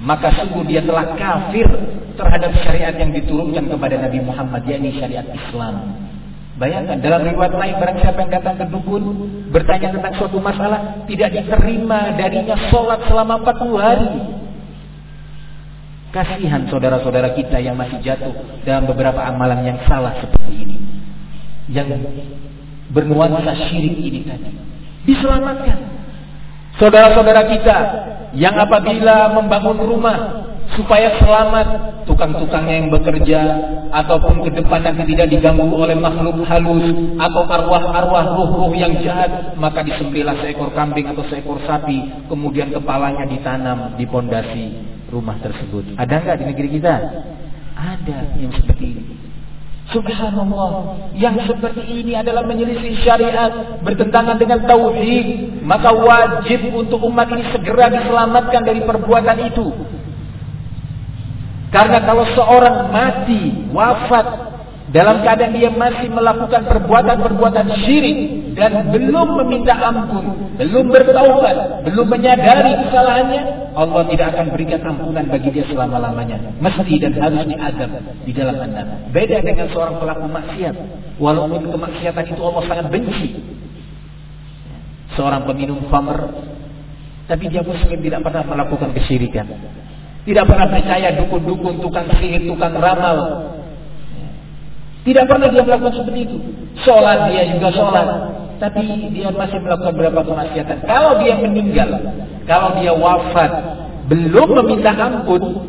maka sungguh dia telah kafir terhadap syariat yang diturunkan kepada Nabi Muhammad, yakni syariat Islam. Bayangkan dalam riwayat lain barang siapa yang datang ke dukun bertanya tentang suatu masalah tidak diterima darinya sholat selama 40 hari. Kasihan saudara-saudara kita yang masih jatuh dalam beberapa amalan yang salah seperti ini yang bernuansa syirik ini tadi. Diselamatkan. Saudara-saudara kita yang apabila membangun rumah supaya selamat tukang-tukangnya yang bekerja ataupun ke depan nanti tidak diganggu oleh makhluk halus atau arwah-arwah ruh-ruh yang jahat maka disembelih seekor kambing atau seekor sapi kemudian kepalanya ditanam di pondasi rumah tersebut. Ada nggak di negeri kita? Ada yang seperti ini Subhanallah, yang seperti ini adalah menyelisih syariat, bertentangan dengan tauhid, maka wajib untuk umat ini segera diselamatkan dari perbuatan itu. Karena kalau seorang mati, wafat dalam keadaan dia masih melakukan perbuatan-perbuatan syirik dan belum meminta ampun, belum bertaubat, belum menyadari kesalahannya, Allah tidak akan berikan ampunan bagi dia selama-lamanya. Mesti dan harus diadab di dalam anda. Beda dengan seorang pelaku maksiat. Walaupun kemaksiatan itu Allah sangat benci. seorang peminum khamr, tapi dia muslim tidak pernah melakukan kesyirikan. Tidak pernah percaya dukun-dukun, tukang sihir, tukang ramal. Tidak pernah dia melakukan seperti itu. Sholat dia juga sholat. Tapi dia masih melakukan beberapa kemaksiatan. Kalau dia meninggal, kalau dia wafat, belum meminta ampun,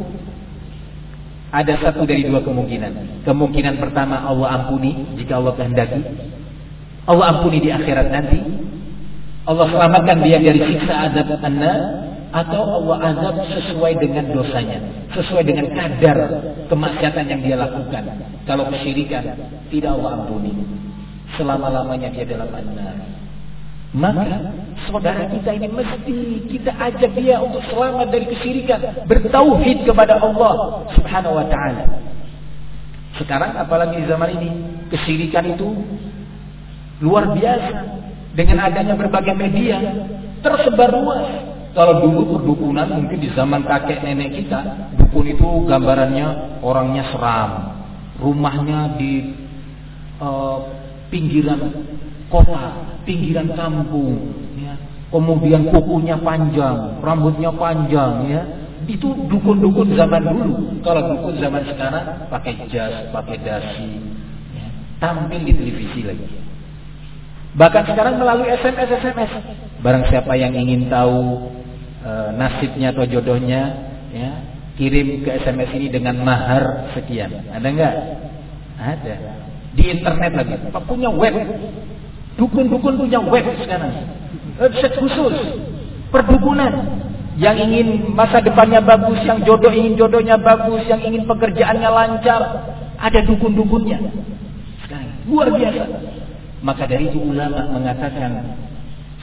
ada satu dari dua kemungkinan. Kemungkinan pertama Allah ampuni jika Allah kehendaki. Allah ampuni di akhirat nanti. Allah selamatkan dia dari siksa azab anda atau Allah azab sesuai dengan dosanya, sesuai dengan kadar kemaksiatan yang dia lakukan. Kalau kesyirikan, tidak Allah ampuni. Selama-lamanya dia dalam benar. Maka saudara kita ini mesti kita ajak dia untuk selamat dari kesyirikan, bertauhid kepada Allah Subhanahu wa taala. Sekarang apalagi di zaman ini, kesyirikan itu luar biasa dengan adanya berbagai media tersebar luas kalau dulu perdukunan mungkin di zaman kakek nenek kita, dukun itu gambarannya orangnya seram, rumahnya di uh, pinggiran kota, pinggiran kampung, ya. kemudian kukunya panjang, rambutnya panjang, ya. Itu dukun-dukun zaman dulu. Kalau dukun zaman sekarang pakai jas, pakai dasi, ya. tampil di televisi lagi. Bahkan sekarang melalui SMS SMS. Barang siapa yang ingin tahu e, nasibnya atau jodohnya ya kirim ke SMS ini dengan mahar sekian. Ada nggak? Ada. Di internet lagi. Punya web. Dukun-dukun punya web sekarang. Website khusus. Perdukunan. Yang ingin masa depannya bagus, yang jodoh ingin jodohnya bagus, yang ingin pekerjaannya lancar, ada dukun-dukunnya. Sekarang luar biasa. Maka dari itu ulama mengatakan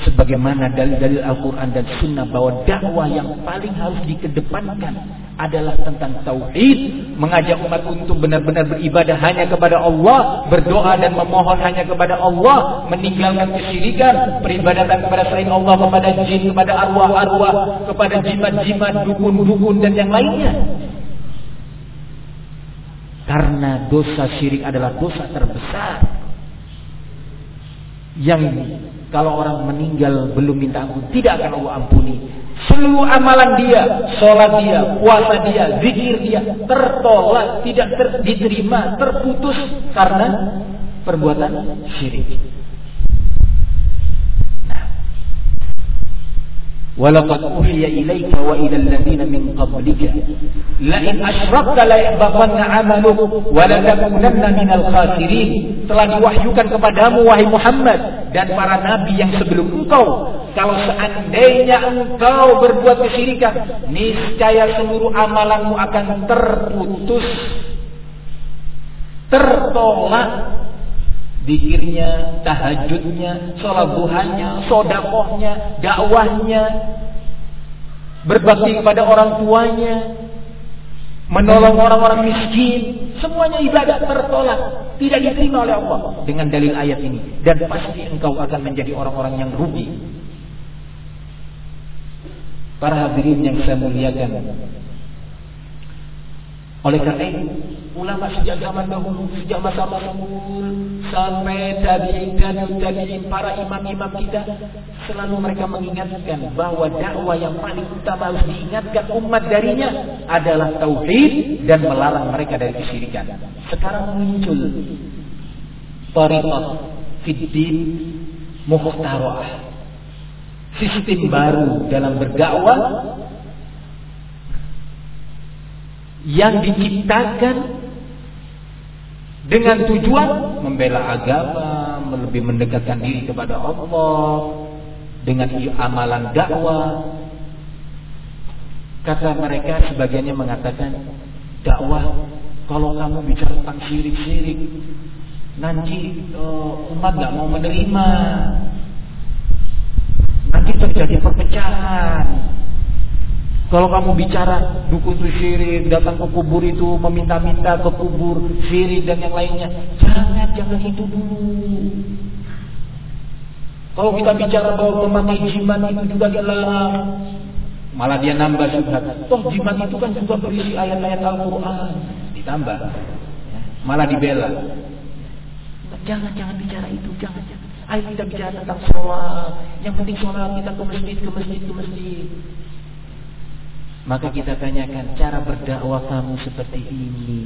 sebagaimana dalil-dalil Al-Quran dan Sunnah bahwa dakwah yang paling harus dikedepankan adalah tentang tauhid, mengajak umat untuk benar-benar beribadah hanya kepada Allah, berdoa dan memohon hanya kepada Allah, meninggalkan kesyirikan, peribadatan kepada selain Allah, kepada jin, kepada arwah-arwah, kepada jimat-jimat, dukun-dukun dan yang lainnya. Karena dosa syirik adalah dosa terbesar yang kalau orang meninggal belum minta ampun, tidak akan Allah ampuni. Seluruh amalan dia, sholat dia, puasa dia, zikir dia, tertolak, tidak ter, diterima, terputus karena perbuatan syirik. ولقد أوحي إليك وإلى الذين من قبلك لئن أشركت ليحبطن عملك ولتكونن من الخاسرين telah diwahyukan kepadamu wahai Muhammad dan para nabi yang sebelum engkau kalau seandainya engkau berbuat kesyirikan niscaya seluruh amalanmu akan terputus tertolak Dikirnya, tahajudnya, sholat sodakohnya, dakwahnya, berbakti kepada orang tuanya, menolong orang-orang miskin, semuanya ibadah tertolak, tidak diterima oleh Allah dengan dalil ayat ini. Dan pasti engkau akan menjadi orang-orang yang rugi. Para hadirin yang saya muliakan, oleh karena itu, ulama sejak zaman dahulu, sejak masa Rasul sampai tabi'in dan tabi'in para imam-imam kita selalu mereka mengingatkan bahwa dakwah yang paling utama harus diingatkan umat darinya adalah tauhid dan melarang mereka dari kesyirikan. Sekarang muncul tariqah fiddin mukhtarah. Sistem baru dalam berdakwah yang diciptakan dengan tujuan membela agama, lebih mendekatkan diri kepada Allah dengan amalan dakwah. Kata mereka sebagiannya mengatakan dakwah kalau kamu bicara tentang syirik-syirik nanti uh, umat nggak mau menerima nanti terjadi perpecahan kalau kamu bicara dukun itu syirik, datang ke kubur itu meminta-minta ke kubur syirik dan yang lainnya, jangan jangan itu dulu. Kalau kita bicara bahwa memakai jimat itu juga dilarang, malah dia nambah subhat. Toh jimat itu kan juga berisi ayat-ayat Al-Quran, ditambah, malah dibela. Jangan jangan bicara itu, jangan jangan. Ayo kita bicara tentang sholat. Yang penting sholat kita ke masjid, ke masjid, ke masjid. Maka kita tanyakan cara berdakwah kamu seperti ini.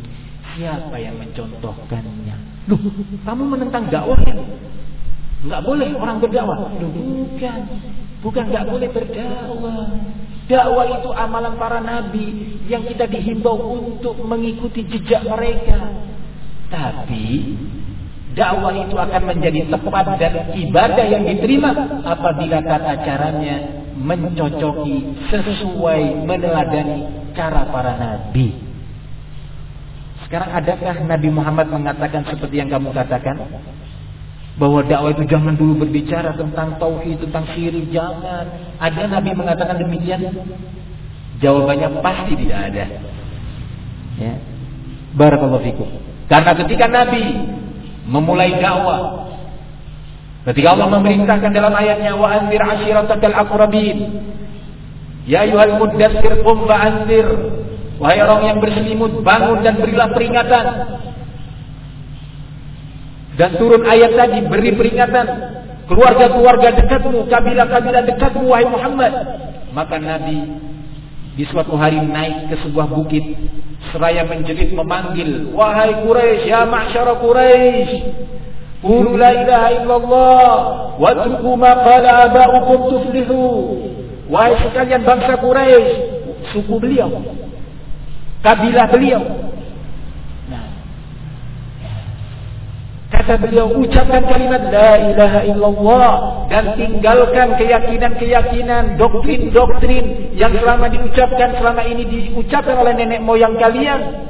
Siapa yang mencontohkannya? Loh, kamu menentang dakwah ya? Enggak boleh orang berdakwah. Loh, bukan. Bukan enggak boleh berdakwah. Dakwah itu amalan para nabi yang kita dihimbau untuk mengikuti jejak mereka. Tapi dakwah itu akan menjadi tepat dan ibadah yang diterima apabila tata caranya mencocoki sesuai meneladani cara para nabi. Sekarang adakah Nabi Muhammad mengatakan seperti yang kamu katakan? Bahwa dakwah itu jangan dulu berbicara tentang tauhid, tentang syirik, jangan. Ada Nabi mengatakan demikian? Jawabannya pasti tidak ada. Ya. Barakallahu fikum. Karena ketika Nabi memulai dakwah, ketika Allah memerintahkan dalam ayatnya wa anzir ashiratakal aqrabin. Ya ayyuhal muddatsir qum fa'anzir Wahai orang yang berselimut, bangun dan berilah peringatan. Dan turun ayat tadi, beri peringatan. Keluarga-keluarga dekatmu, kabilah-kabilah dekatmu, wahai Muhammad. Maka Nabi di suatu hari naik ke sebuah bukit. Seraya menjerit memanggil, Wahai Quraisy, ya ma'syara Quraisy. Qulu la ilaha illallah. Watruku ma qala aba'ukum tuflihu. Wahai sekalian bangsa Quraisy, suku beliau kabilah beliau. Nah, kata beliau ucapkan kalimat la ilaha illallah dan tinggalkan keyakinan-keyakinan, doktrin-doktrin yang selama diucapkan selama ini diucapkan oleh nenek moyang kalian.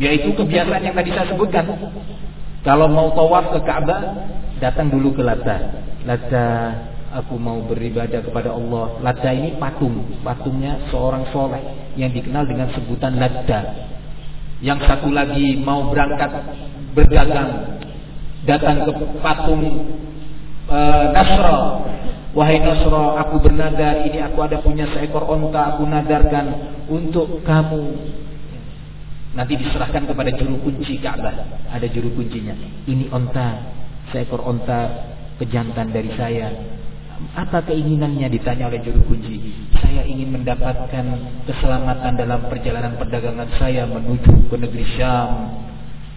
Yaitu kebiasaan yang tadi saya sebutkan. Kalau mau tawaf ke Ka'bah, datang dulu ke Lata. Lata aku mau beribadah kepada Allah. Ladda ini patung, patungnya seorang soleh yang dikenal dengan sebutan Ladda. Yang satu lagi mau berangkat berdagang, datang ke patung e, Nasra. Wahai Nasra, aku bernadar, ini aku ada punya seekor onta, aku nadarkan untuk kamu. Nanti diserahkan kepada juru kunci Ka'bah. Ada juru kuncinya. Ini onta, seekor onta pejantan dari saya apa keinginannya ditanya oleh juru kunci. Saya ingin mendapatkan keselamatan dalam perjalanan perdagangan saya menuju ke negeri Syam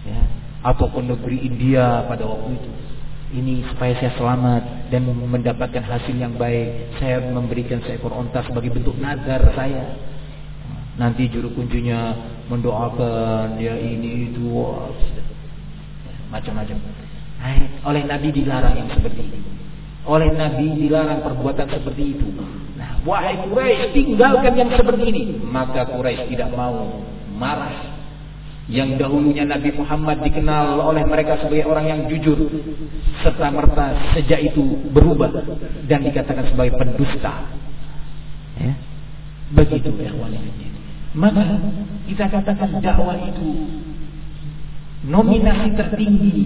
ya, atau ke negeri India pada waktu itu. Ini supaya saya selamat dan mendapatkan hasil yang baik. Saya memberikan seekor onta sebagai bentuk nazar saya. Nanti juru kuncinya mendoakan ya ini itu macam-macam. Oleh Nabi dilarang yang seperti ini. Oleh Nabi dilarang perbuatan seperti itu. Nah, wahai Quraisy, tinggalkan yang seperti ini. Maka Quraisy tidak mau marah. Yang dahulunya Nabi Muhammad dikenal oleh mereka sebagai orang yang jujur. Serta merta sejak itu berubah. Dan dikatakan sebagai pendusta. Ya. Begitu ya Maka kita katakan dakwah itu nominasi tertinggi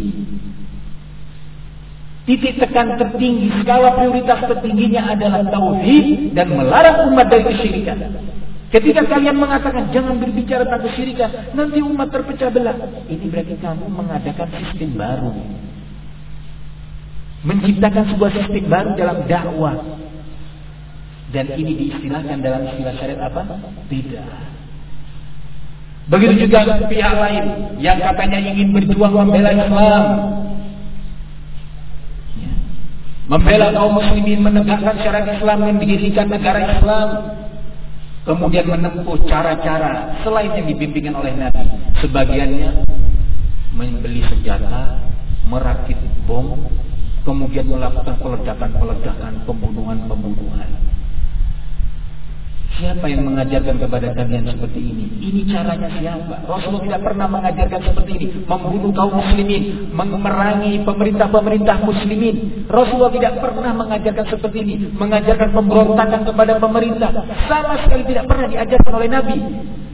Titik tekan tertinggi, skala prioritas tertingginya adalah tauhid dan melarang umat dari kesyirikan. Ketika kalian mengatakan jangan berbicara tentang kesyirikan, nanti umat terpecah belah. Ini berarti kamu mengadakan sistem baru. Menciptakan sebuah sistem baru dalam dakwah. Dan ini diistilahkan dalam istilah syariat apa? Beda. Begitu juga pihak lain yang katanya ingin berjuang membela Islam, membela kaum muslimin menegakkan syariat Islam mendirikan negara Islam. Kemudian menempuh cara-cara selain yang dibimbingkan oleh Nabi. Sebagiannya membeli senjata merakit bom kemudian melakukan peledakan-peledakan Siapa yang mengajarkan kepada kalian seperti ini? Ini caranya siapa? Rasulullah tidak pernah mengajarkan seperti ini. Membunuh kaum muslimin. Memerangi pemerintah-pemerintah muslimin. Rasulullah tidak pernah mengajarkan seperti ini. Mengajarkan pemberontakan kepada pemerintah. Sama sekali tidak pernah diajarkan oleh Nabi.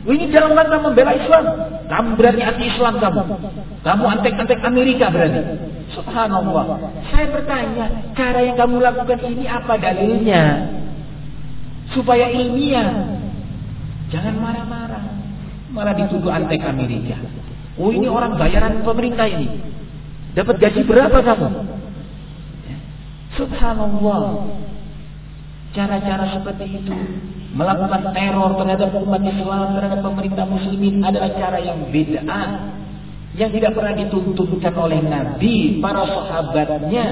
Ini dalam rangka membela Islam. Kamu berarti anti-Islam kamu. Kamu antek-antek Amerika berarti. Subhanallah. Saya bertanya, cara yang kamu lakukan ini apa dalilnya? Supaya ilmiah. Jangan marah-marah. Malah dituduh antek Amerika. Oh ini orang bayaran pemerintah ini. Dapat gaji berapa kamu? Subhanallah. Cara-cara seperti itu melakukan teror terhadap umat Islam, terhadap pemerintah muslimin adalah cara yang beda yang tidak pernah dituntunkan oleh Nabi, para sahabatnya.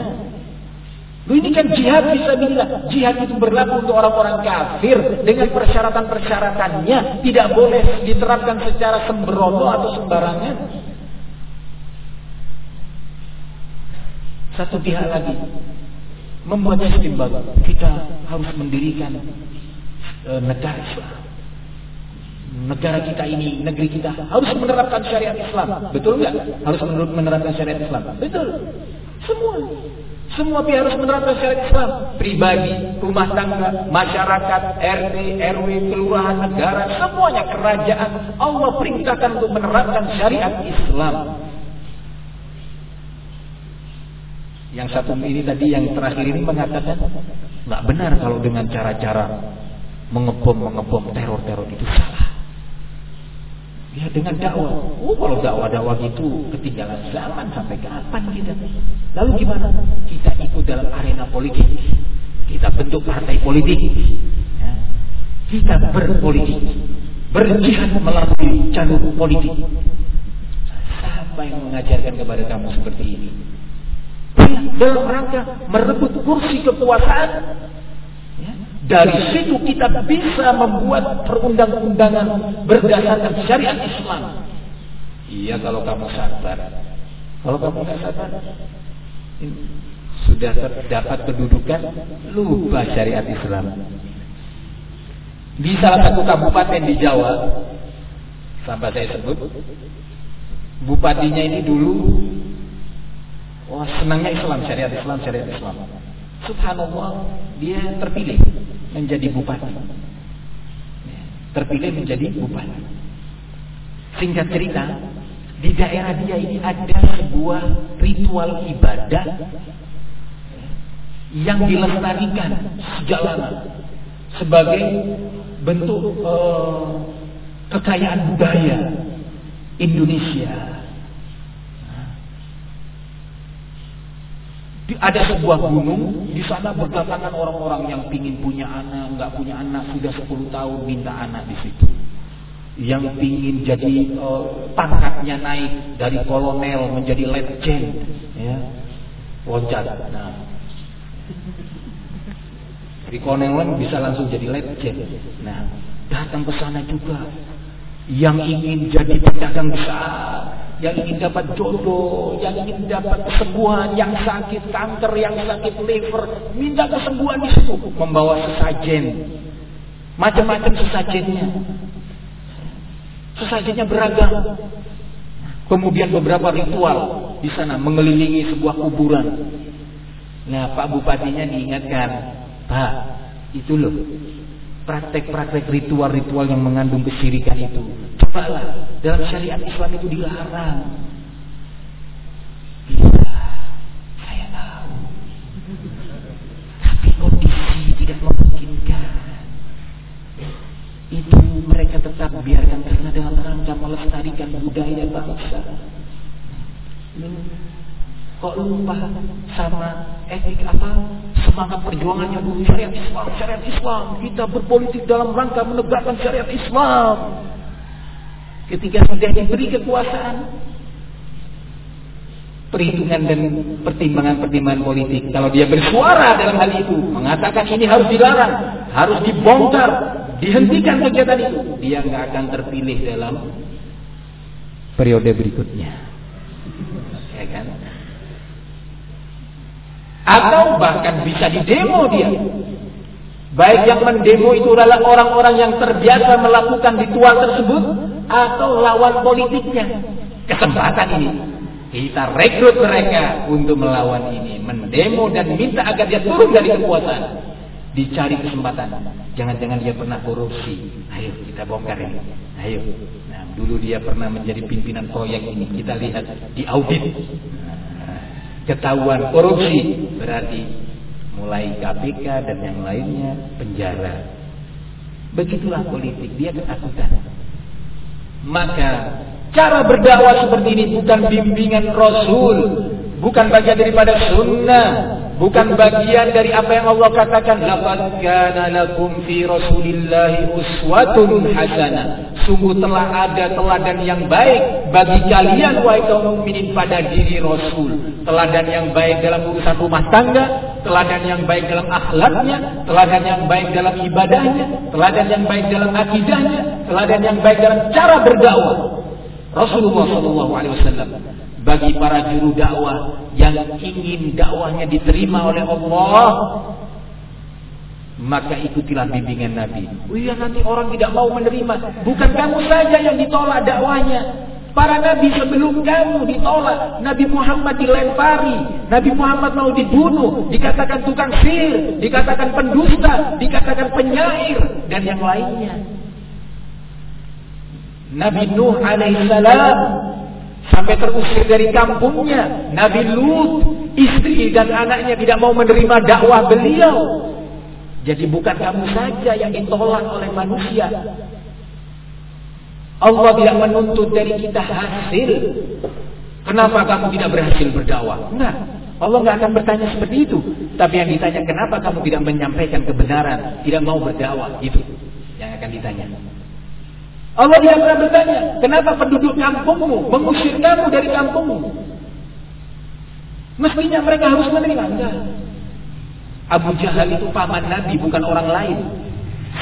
Lu ini kan jihad bisa bilang jihad itu berlaku untuk orang-orang kafir dengan persyaratan-persyaratannya tidak boleh diterapkan secara sembrono atau sembarangan. Satu pihak lagi membuat sistem baru. Kita harus mendirikan e, negara Islam. Negara kita ini, negeri kita harus menerapkan syariat Islam. Betul nggak? Harus menerapkan syariat Islam. Betul. Semua. Semua pihak harus menerapkan syariat Islam. Pribadi, rumah tangga, masyarakat, RT, RW, kelurahan, negara, semuanya kerajaan. Allah perintahkan untuk menerapkan syariat Islam. Yang satu ini tadi yang terakhir ini mengatakan nggak benar kalau dengan cara-cara mengebom mengebom teror-teror itu salah. Ya dengan dakwah. Oh kalau dakwah-dakwah itu ketinggalan zaman sampai kapan kita? Lalu gimana? Kita ikut dalam arena politik. Kita bentuk partai politik. Ya. Kita berpolitik. Berjihad melalui jalur politik. Siapa yang mengajarkan kepada kamu seperti ini? dalam rangka merebut kursi kekuasaan. Dari situ kita bisa membuat perundang-undangan berdasarkan syariat Islam. Iya kalau kamu sabar. Kalau kamu nggak sabar, sudah terdapat kedudukan lupa syariat Islam. Di salah satu kabupaten di Jawa, sampai saya sebut, bupatinya ini dulu Wah senangnya Islam, syariat Islam, syariat Islam. Subhanallah, dia terpilih menjadi bupati. Terpilih menjadi bupati. Singkat cerita, di daerah dia ini ada sebuah ritual ibadah yang dilestarikan sejak sebagai bentuk uh, kekayaan budaya Indonesia ada sebuah gunung, di sana berdatangan orang-orang yang pingin punya anak, nggak punya anak, sudah 10 tahun minta anak di situ. Yang pingin jadi uh, pangkatnya naik dari kolonel menjadi letjen, ya, loncat. Nah, di kolonel bisa langsung jadi letjen. Nah, datang ke sana juga. Yang ingin jadi pedagang besar, yang ingin dapat jodoh, yang ingin dapat kesembuhan, yang sakit kanker, yang sakit liver, minta kesembuhan di situ, membawa sesajen, macam-macam sesajennya, sesajennya beragam. Kemudian beberapa ritual di sana mengelilingi sebuah kuburan. Nah, Pak Bupatinya diingatkan, Pak, itu loh praktek-praktek ritual-ritual yang mengandung kesirikan itu. Cobalah, dalam syariat Islam itu dilarang. Iya, saya tahu. Tapi kondisi tidak memungkinkan. Itu mereka tetap biarkan karena dalam rangka melestarikan budaya bangsa. Kok lupa sama etik apa? Semangat perjuangannya dulu syariat Islam, syariat Islam. Kita berpolitik dalam rangka menegakkan syariat Islam. Ketika sudah diberi kekuasaan, perhitungan dan pertimbangan-pertimbangan politik. Kalau dia bersuara dalam hal itu, mengatakan ini harus dilarang, harus dibongkar, dihentikan kegiatan itu, dia nggak akan terpilih dalam periode berikutnya. Ya kan? Atau bahkan bisa didemo dia. Baik yang mendemo itu adalah orang-orang yang terbiasa melakukan ritual tersebut atau lawan politiknya. Kesempatan ini kita rekrut mereka untuk melawan ini, mendemo dan minta agar dia turun dari kekuasaan. Dicari kesempatan. Jangan-jangan dia pernah korupsi. Ayo kita bongkar ini. Ayo. Nah, dulu dia pernah menjadi pimpinan proyek ini. Kita lihat di audit ketahuan korupsi berarti mulai KPK dan yang lainnya penjara. Begitulah politik, dia ketakutan. Maka cara berdakwah seperti ini bukan bimbingan Rasul, bukan bagian daripada sunnah, bukan bagian dari apa yang Allah katakan. Laqad kana lakum fi rasulillahi uswatun hasanah. Sungguh telah ada teladan yang baik bagi kalian wahai kaum mukminin pada diri rasul. Teladan yang baik dalam urusan rumah tangga teladan yang baik dalam akhlaknya teladan yang baik dalam ibadahnya teladan yang baik dalam akidahnya teladan yang baik dalam cara berdakwah. Rasulullah sallallahu alaihi wasallam bagi para juru dakwah yang ingin dakwahnya diterima oleh Allah maka ikutilah bimbingan Nabi. Oh iya nanti orang tidak mau menerima. Bukan kamu saja yang ditolak dakwahnya. Para nabi sebelum kamu ditolak. Nabi Muhammad dilempari. Nabi Muhammad mau dibunuh. Dikatakan tukang sihir. Dikatakan pendusta. Dikatakan penyair. Dan yang lainnya. Nabi Nuh alaihissalam sampai terusir dari kampungnya. Nabi Lut, istri dan anaknya tidak mau menerima dakwah beliau. Jadi bukan kamu saja yang ditolak oleh manusia. Allah tidak menuntut dari kita hasil. Kenapa kamu tidak berhasil berdakwah? Enggak. Allah nggak akan bertanya seperti itu. Tapi yang ditanya kenapa kamu tidak menyampaikan kebenaran, tidak mau berdakwah, itu yang akan ditanya. Allah tidak pernah bertanya, kenapa penduduk kampungmu mengusir kamu dari kampungmu? Mestinya mereka harus menerima. Enggak. Abu Jahal itu paman Nabi, bukan orang lain.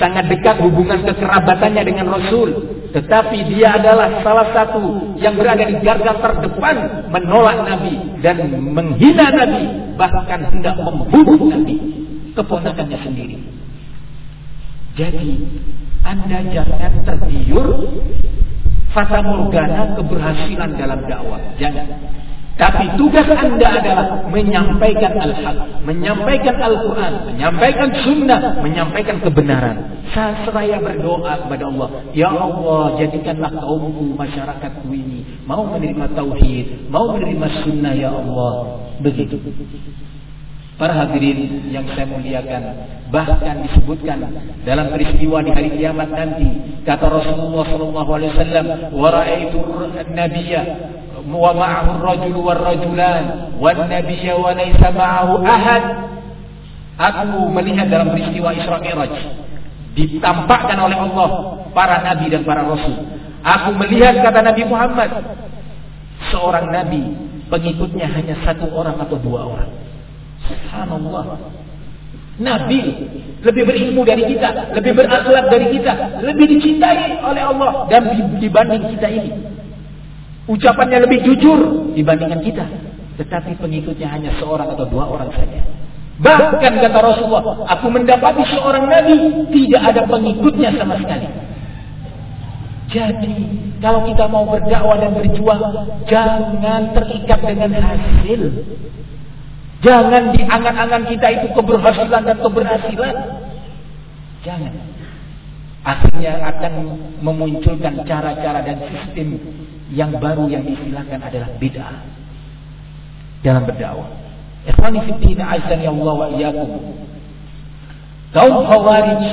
Sangat dekat hubungan kekerabatannya dengan Rasul. Tetapi dia adalah salah satu yang berada di garda terdepan menolak Nabi dan menghina Nabi. Bahkan hendak membunuh Nabi. Keponakannya sendiri. Jadi anda jangan tergiur fata morgana keberhasilan dalam dakwah. Jangan. Tapi tugas Anda adalah menyampaikan al-haq, menyampaikan Al-Quran, menyampaikan sunnah, menyampaikan kebenaran. Saya seraya berdoa kepada Allah. Ya Allah, jadikanlah kaumku, masyarakatku ini. Mau menerima tauhid, mau menerima sunnah ya Allah. Begitu. Para hadirin yang saya muliakan, bahkan disebutkan dalam peristiwa di hari kiamat nanti, kata Rasulullah sallallahu alaihi wasallam, "Wa ra'aitu nabiyya wa ma'ahu war-rajulan wan nabiyya wa laysa ma'ahu ahad." Aku melihat dalam peristiwa Isra Mi'raj ditampakkan oleh Allah para nabi dan para rasul. Aku melihat kata Nabi Muhammad seorang nabi pengikutnya hanya satu orang atau dua orang. Subhanallah. Nabi lebih berilmu dari kita, lebih berakhlak dari kita, lebih dicintai oleh Allah dan dibanding kita ini. Ucapannya lebih jujur dibandingkan kita, tetapi pengikutnya hanya seorang atau dua orang saja. Bahkan kata Rasulullah, aku mendapati seorang nabi tidak ada pengikutnya sama sekali. Jadi, kalau kita mau berdakwah dan berjuang, jangan terikat dengan hasil. Jangan di angan-angan kita itu keberhasilan dan keberhasilan. Jangan. Akhirnya akan memunculkan cara-cara dan sistem yang baru yang diistilahkan adalah bid'ah dalam berdakwah. Ikhwani fiddin azan ya Allah wa iyyakum. Kaum Khawarij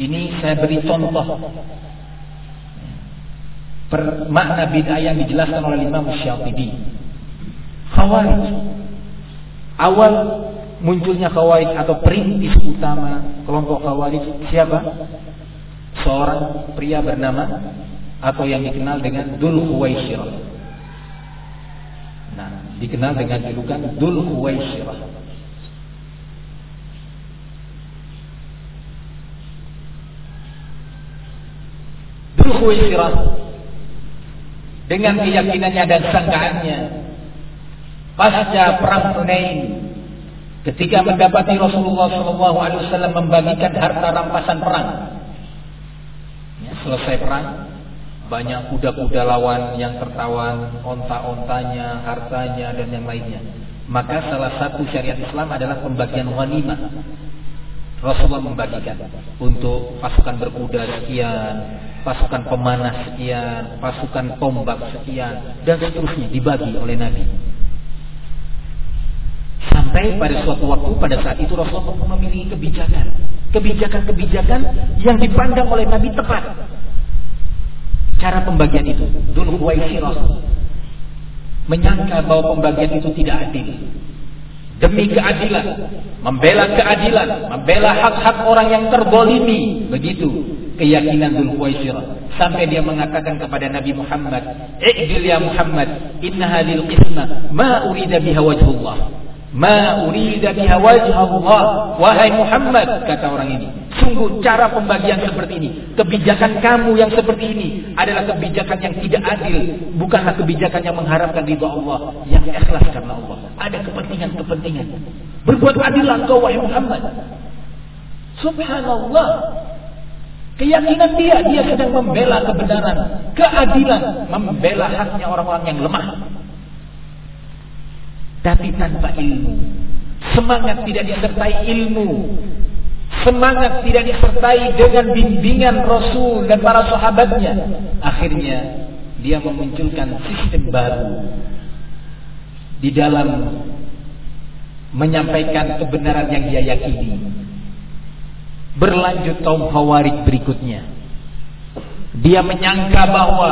ini saya beri contoh per makna bid'ah yang dijelaskan oleh Imam Syafi'i. Khawarij. Awal munculnya Khawarij atau perintis utama kelompok Khawarij siapa? Seorang pria bernama atau yang dikenal dengan Dul Khuwaisirah. Nah, dikenal dengan julukan Dul Khuwaisirah. Dul dengan keyakinannya dan sangkaannya pasca perang Hunain ketika mendapati Rasulullah SAW membagikan harta rampasan perang. Ya, selesai perang banyak kuda-kuda lawan yang tertawan onta-ontanya hartanya dan yang lainnya. Maka salah satu syariat Islam adalah pembagian ghanimah. Rasulullah membagikan untuk pasukan berkuda sekian pasukan pemanah sekian pasukan tombak sekian dan seterusnya dibagi oleh Nabi Sampai pada suatu waktu pada saat itu Rasulullah memiliki kebijakan. Kebijakan-kebijakan yang dipandang oleh Nabi tepat. Cara pembagian itu. Dulu Huwaisirah menyangka bahwa pembagian itu tidak adil. demi keadilan, membela keadilan, membela hak-hak orang yang terbolimi. Begitu keyakinan Dhul Khuwaisirah. Sampai dia mengatakan kepada Nabi Muhammad, "I'dil ya Muhammad, inna hadhil qismah ma urida biha wajhullah." Ma urida biha Allah. Wahai Muhammad, kata orang ini. Sungguh cara pembagian seperti ini. Kebijakan kamu yang seperti ini adalah kebijakan yang tidak adil. Bukanlah kebijakan yang mengharapkan ridha Allah. Yang ikhlas karena Allah. Ada kepentingan-kepentingan. Berbuat adil engkau wahai Muhammad. Subhanallah. Keyakinan dia, dia sedang membela kebenaran. Keadilan. Membela haknya orang-orang yang lemah tapi tanpa ilmu. Semangat tidak disertai ilmu. Semangat tidak disertai dengan bimbingan Rasul dan para sahabatnya. Akhirnya dia memunculkan sistem baru di dalam menyampaikan kebenaran yang dia yakini. Berlanjut kaum Khawarij berikutnya. Dia menyangka bahwa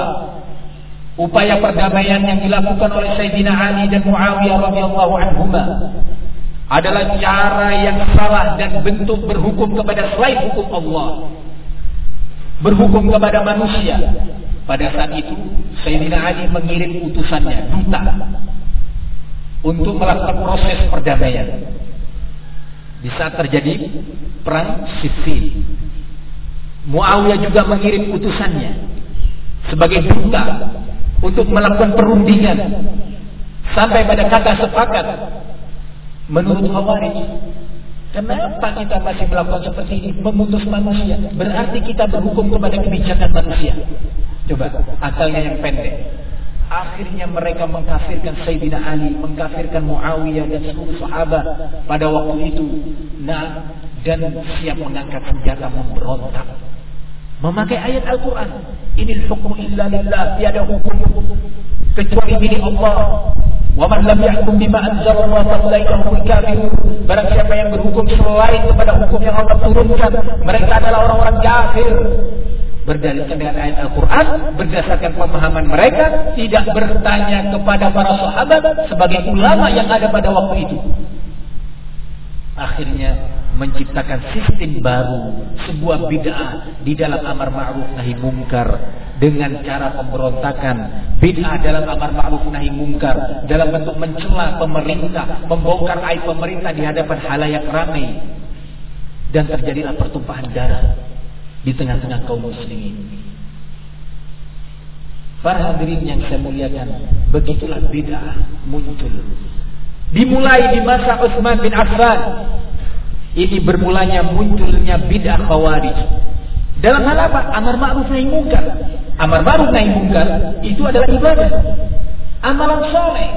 upaya perdamaian yang dilakukan oleh Sayyidina Ali dan Muawiyah radhiyallahu anhuma adalah cara yang salah dan bentuk berhukum kepada selain hukum Allah. Berhukum kepada manusia. Pada saat itu Sayyidina Ali mengirim utusannya, duta untuk melakukan proses perdamaian. Di saat terjadi perang Siffin, Muawiyah juga mengirim utusannya sebagai duta untuk melakukan perundingan sampai pada kata sepakat menurut Khawarij Kenapa kita masih melakukan seperti ini? Memutus manusia. Berarti kita berhukum kepada kebijakan manusia. Coba, akalnya yang pendek. Akhirnya mereka mengkafirkan Sayyidina Ali, mengkafirkan Muawiyah dan seluruh sahabat pada waktu itu. Nah, dan siap mengangkat senjata memberontak memakai ayat Al-Quran. Ini hukum illa lillah, tiada hukum kecuali milik Allah. Wa man lam yahkum bima anzalallah fa ulaika humul kafirun. Barang siapa yang berhukum selain kepada hukum yang Allah turunkan, mereka adalah orang-orang kafir. Berdasarkan dengan ayat Al-Quran, berdasarkan pemahaman mereka, tidak bertanya kepada para sahabat sebagai ulama yang ada pada waktu itu. Akhirnya menciptakan sistem baru, sebuah bid'ah di dalam amar ma'ruf nahi mungkar dengan cara pemberontakan, bid'ah dalam amar ma'ruf nahi mungkar dalam bentuk mencela pemerintah, membongkar aib pemerintah di hadapan halayak ramai dan terjadilah pertumpahan darah di tengah-tengah kaum muslimin. Para hadirin yang saya muliakan, begitulah bid'ah muncul. Dimulai di masa Utsman bin Affan ini bermulanya munculnya bid'ah khawarij. Dalam hal apa? Amar ma'ruf nahi mungkar. Amar ma'ruf nahi mungkar itu adalah ibadah. Amalan soleh.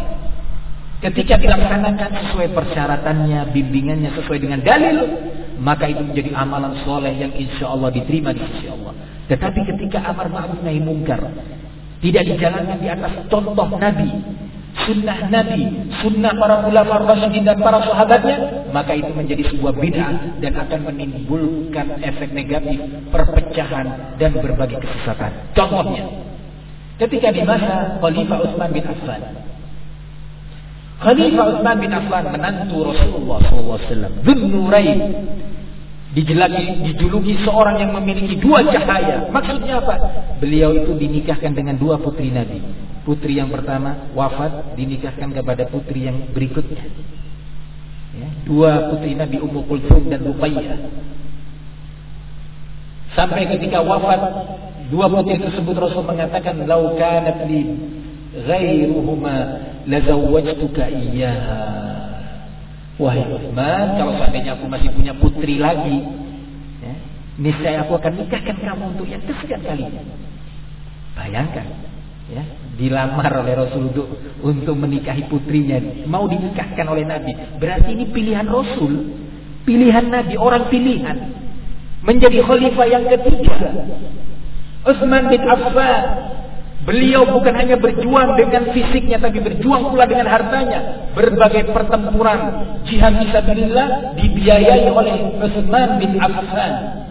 Ketika dilaksanakan sesuai persyaratannya, bimbingannya sesuai dengan dalil, maka itu menjadi amalan soleh yang insya Allah diterima di sisi Allah. Tetapi ketika amar ma'ruf nahi mungkar tidak dijalankan di atas contoh Nabi, sunnah Nabi, sunnah para ulama rasyidin dan para sahabatnya, maka itu menjadi sebuah bid'ah dan akan menimbulkan efek negatif, perpecahan dan berbagai kesesatan. Contohnya, ketika di masa Khalifah Utsman bin Affan. Khalifah Utsman bin Affan menantu Rasulullah SAW, Dzunurain, dijelaki, dijuluki seorang yang memiliki dua cahaya. Maksudnya apa? Beliau itu dinikahkan dengan dua putri Nabi. Putri yang pertama wafat dinikahkan kepada putri yang berikutnya. Ya, dua putri Nabi Ummu Kulthum dan Ruqayyah. Sampai ketika wafat dua putri tersebut Rasul mengatakan lau kanat li ghairuhuma lazawwajtuka iyyaha. Wahai Utsman, kalau seandainya aku masih punya putri lagi, ya, niscaya aku akan nikahkan kamu untuk yang kesekian kalinya. Bayangkan, ya, dilamar oleh Rasul untuk, untuk menikahi putrinya, mau dinikahkan oleh Nabi. Berarti ini pilihan Rasul, pilihan Nabi, orang pilihan. Menjadi khalifah yang ketiga. Utsman bin Affan. Beliau bukan hanya berjuang dengan fisiknya tapi berjuang pula dengan hartanya. Berbagai pertempuran jihad fisabilillah dibiayai oleh Utsman bin Affan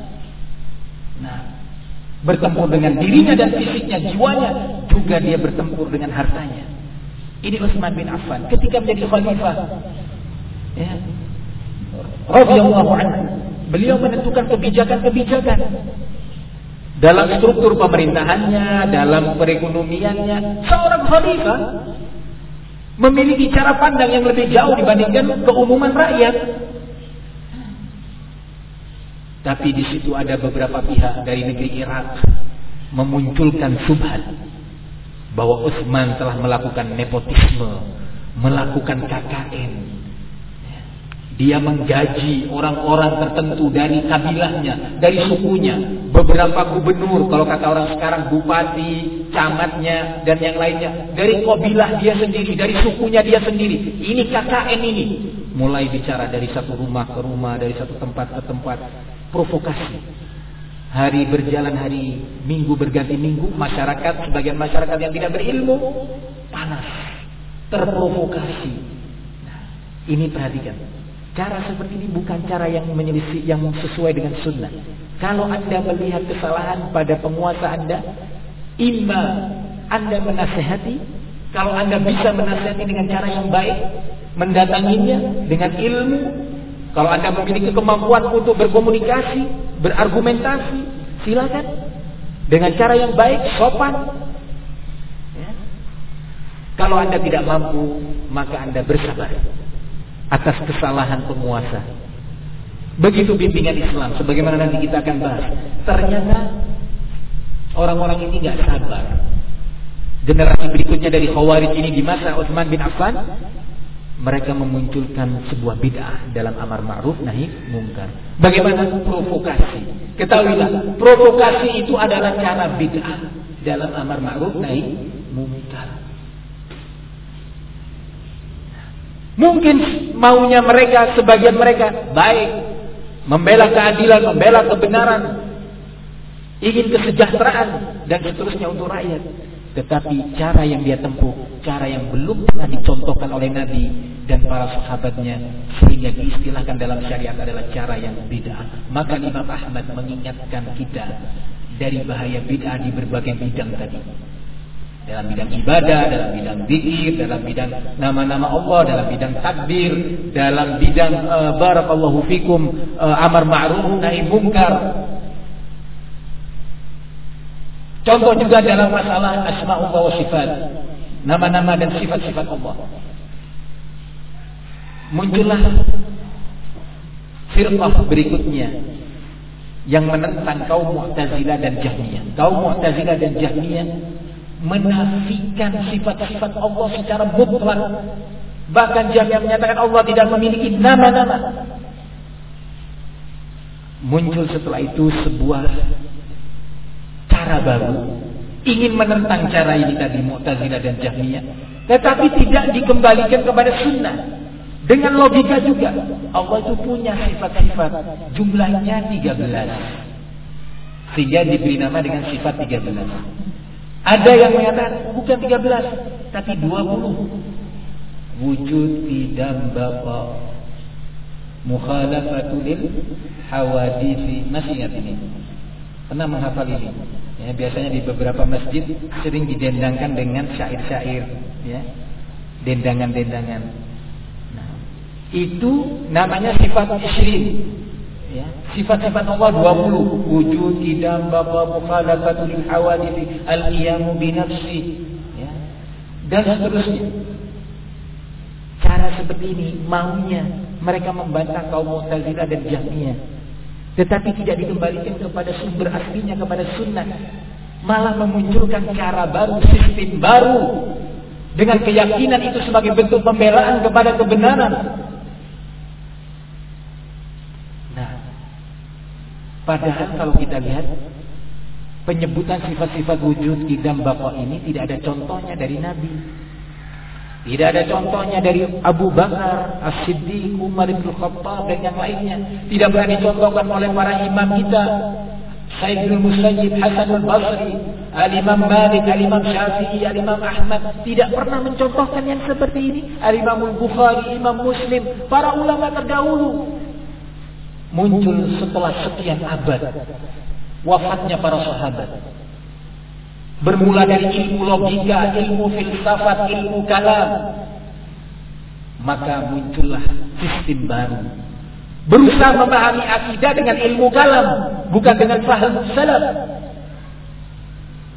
bertempur dengan dirinya dan fisiknya, jiwanya, juga dia bertempur dengan hartanya. Ini Utsman bin Affan ketika menjadi khalifah. Ya. Radhiyallahu anhu. Beliau menentukan kebijakan-kebijakan dalam struktur pemerintahannya, dalam perekonomiannya. Seorang khalifah memiliki cara pandang yang lebih jauh dibandingkan keumuman rakyat. Tapi di situ ada beberapa pihak dari negeri Irak memunculkan subhat bahwa Utsman telah melakukan nepotisme, melakukan KKN. Dia menggaji orang-orang tertentu dari kabilahnya, dari sukunya, beberapa gubernur, kalau kata orang sekarang bupati, camatnya dan yang lainnya, dari kabilah dia sendiri, dari sukunya dia sendiri. Ini KKN ini. Mulai bicara dari satu rumah ke rumah, dari satu tempat ke tempat, provokasi Hari berjalan hari, minggu berganti minggu, masyarakat, sebagian masyarakat yang tidak berilmu, panas, terprovokasi. Nah, ini perhatikan. Cara seperti ini bukan cara yang menyelisih, yang sesuai dengan sunnah. Kalau anda melihat kesalahan pada penguasa anda, imma anda menasehati, kalau anda bisa menasehati dengan cara yang baik, mendatanginya dengan ilmu, kalau anda memiliki kemampuan untuk berkomunikasi, berargumentasi, silakan dengan cara yang baik, sopan. Ya. Kalau anda tidak mampu, maka anda bersabar atas kesalahan penguasa. Begitu bimbingan Islam, sebagaimana nanti kita akan bahas. Ternyata orang-orang ini nggak sabar. Generasi berikutnya dari Khawarij ini di masa Utsman bin Affan mereka memunculkan sebuah bid'ah dalam amar ma'ruf nahi mungkar. Bagaimana provokasi? Ketahuilah, provokasi itu adalah cara bid'ah dalam amar ma'ruf nahi mungkar. Mungkin maunya mereka, sebagian mereka baik, membela keadilan, membela kebenaran, ingin kesejahteraan dan seterusnya untuk rakyat. Tetapi cara yang dia tempuh, cara yang belum pernah dicontohkan oleh Nabi dan para sahabatnya sehingga diistilahkan dalam syariat adalah cara yang bid'ah. Maka Imam Ahmad mengingatkan kita dari bahaya bid'ah di berbagai bidang tadi. Dalam bidang ibadah, dalam bidang zikir, dalam bidang nama-nama Allah, dalam bidang takbir, dalam bidang uh, barakallahu fikum uh, amar ma'ruf nahi munkar, Contoh juga dalam masalah asma'ullah wa sifat. Nama-nama dan sifat-sifat Allah. Muncullah firqah berikutnya yang menentang kaum Mu'tazilah dan Jahmiyah. Kaum Mu'tazilah dan Jahmiyah menafikan sifat-sifat Allah secara mutlak. Bahkan Jahmiyah menyatakan Allah tidak memiliki nama-nama. Muncul setelah itu sebuah cara baru, ingin menentang cara ini tadi Mu'tazilah dan Jahmiyah, tetapi tidak dikembalikan kepada sunnah. Dengan logika juga, Allah itu punya sifat-sifat, jumlahnya 13. Sehingga diberi nama dengan sifat 13. Ada yang mengatakan bukan 13, tapi 20. Wujud tidak bapak mukhalafatul hawadisi masih ingat ini pernah menghafal ini Ya, biasanya di beberapa masjid sering didendangkan dengan syair-syair, ya, dendangan-dendangan. Nah, itu namanya sifat isrin. Ya, sifat-sifat Allah 20 wujud idam bapa mukhalafatul hawadith al-qiyamu bi nafsi ya. dan seterusnya cara seperti ini maunya mereka membantah kaum Mu'tazilah dan Jahmiyah tetapi tidak dikembalikan kepada sumber aslinya kepada sunnah. Malah memunculkan cara baru sistem baru. Dengan keyakinan itu sebagai bentuk pembelaan kepada kebenaran. Nah padahal kalau kita lihat penyebutan sifat-sifat wujud dalam bapak ini tidak ada contohnya dari Nabi tidak ada contohnya dari Abu Bakar, As-Siddiq, Umar bin Khattab dan yang lainnya. Tidak pernah dicontohkan oleh para imam kita. Sayyid bin Musayyib, Hasan al-Basri, Al-Imam Malik, Al-Imam Syafi'i, Al-Imam Ahmad. Tidak pernah mencontohkan yang seperti ini. Al-Imam Al-Bukhari, Imam Muslim, para ulama terdahulu. Muncul setelah sekian abad. Wafatnya para sahabat. Bermula dari ilmu logika, ilmu filsafat, ilmu kalam. maka muncullah sistem baru. Berusaha memahami akidah dengan ilmu kalam, bukan dengan faham salaf.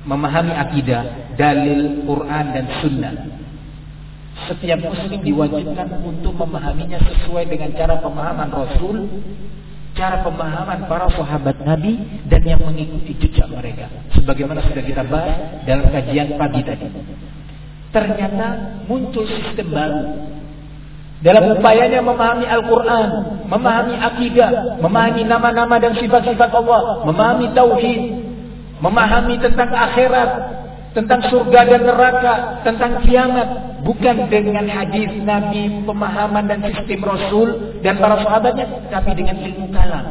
Memahami akidah, dalil Quran dan sunnah. Setiap muslim diwajibkan untuk memahaminya sesuai dengan cara pemahaman Rasul, cara pemahaman para sahabat Nabi dan yang mengikuti jejak mereka. Sebagaimana sudah kita bahas dalam kajian pagi tadi. Ternyata muncul sistem baru dalam upayanya memahami Al-Quran, memahami akidah, memahami nama-nama dan sifat-sifat Allah, memahami tauhid, memahami tentang akhirat, tentang surga dan neraka, tentang kiamat, bukan dengan hadis Nabi, pemahaman dan sistem Rasul dan para sahabatnya, tapi dengan ilmu kalam,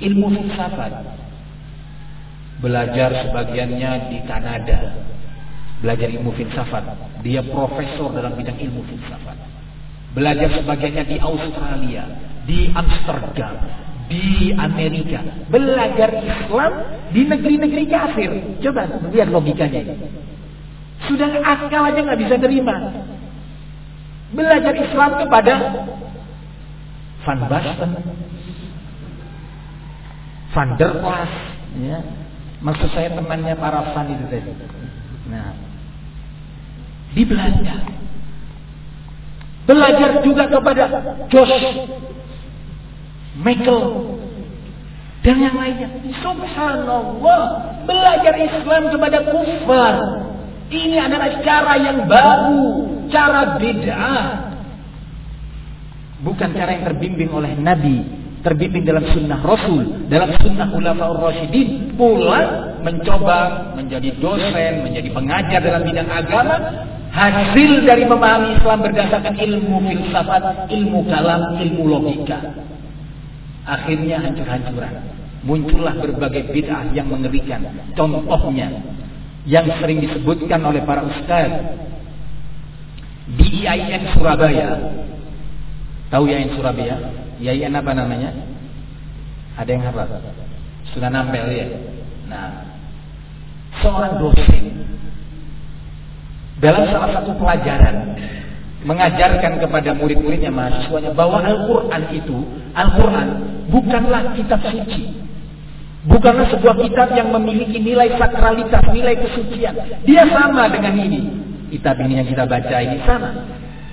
ilmu filsafat. Belajar sebagiannya di Kanada, belajar ilmu filsafat. Dia profesor dalam bidang ilmu filsafat. Belajar sebagainya di Australia, di Amsterdam, di Amerika. Belajar Islam di negeri-negeri kafir. Coba lihat logikanya. Sudah akal aja nggak bisa terima. Belajar Islam kepada Van Basten, Van der Plas, ya. Maksud saya temannya para Van itu tadi. Nah, di Belanda Belajar juga kepada Josh Michael dan yang lainnya. Subhanallah, belajar Islam kepada kufar. Ini adalah cara yang baru, cara bid'ah. Bukan cara yang terbimbing oleh Nabi, terbimbing dalam sunnah Rasul, dalam sunnah ulama Rasyidin, pula mencoba menjadi dosen, menjadi pengajar dalam bidang agama, hasil dari memahami Islam berdasarkan ilmu filsafat, ilmu kalam, ilmu logika. Akhirnya hancur-hancuran. Muncullah berbagai bid'ah yang mengerikan. Contohnya yang sering disebutkan oleh para ustaz IAIN Surabaya. Tahu IAIN Surabaya? IAIN apa namanya? Ada yang hafal? Sudah nampel ya. Nah, seorang dosen dalam salah satu pelajaran mengajarkan kepada murid-muridnya mahasiswanya bahwa Al-Quran itu Al-Quran bukanlah kitab suci bukanlah sebuah kitab yang memiliki nilai sakralitas nilai kesucian dia sama dengan ini kitab ini yang kita baca ini sama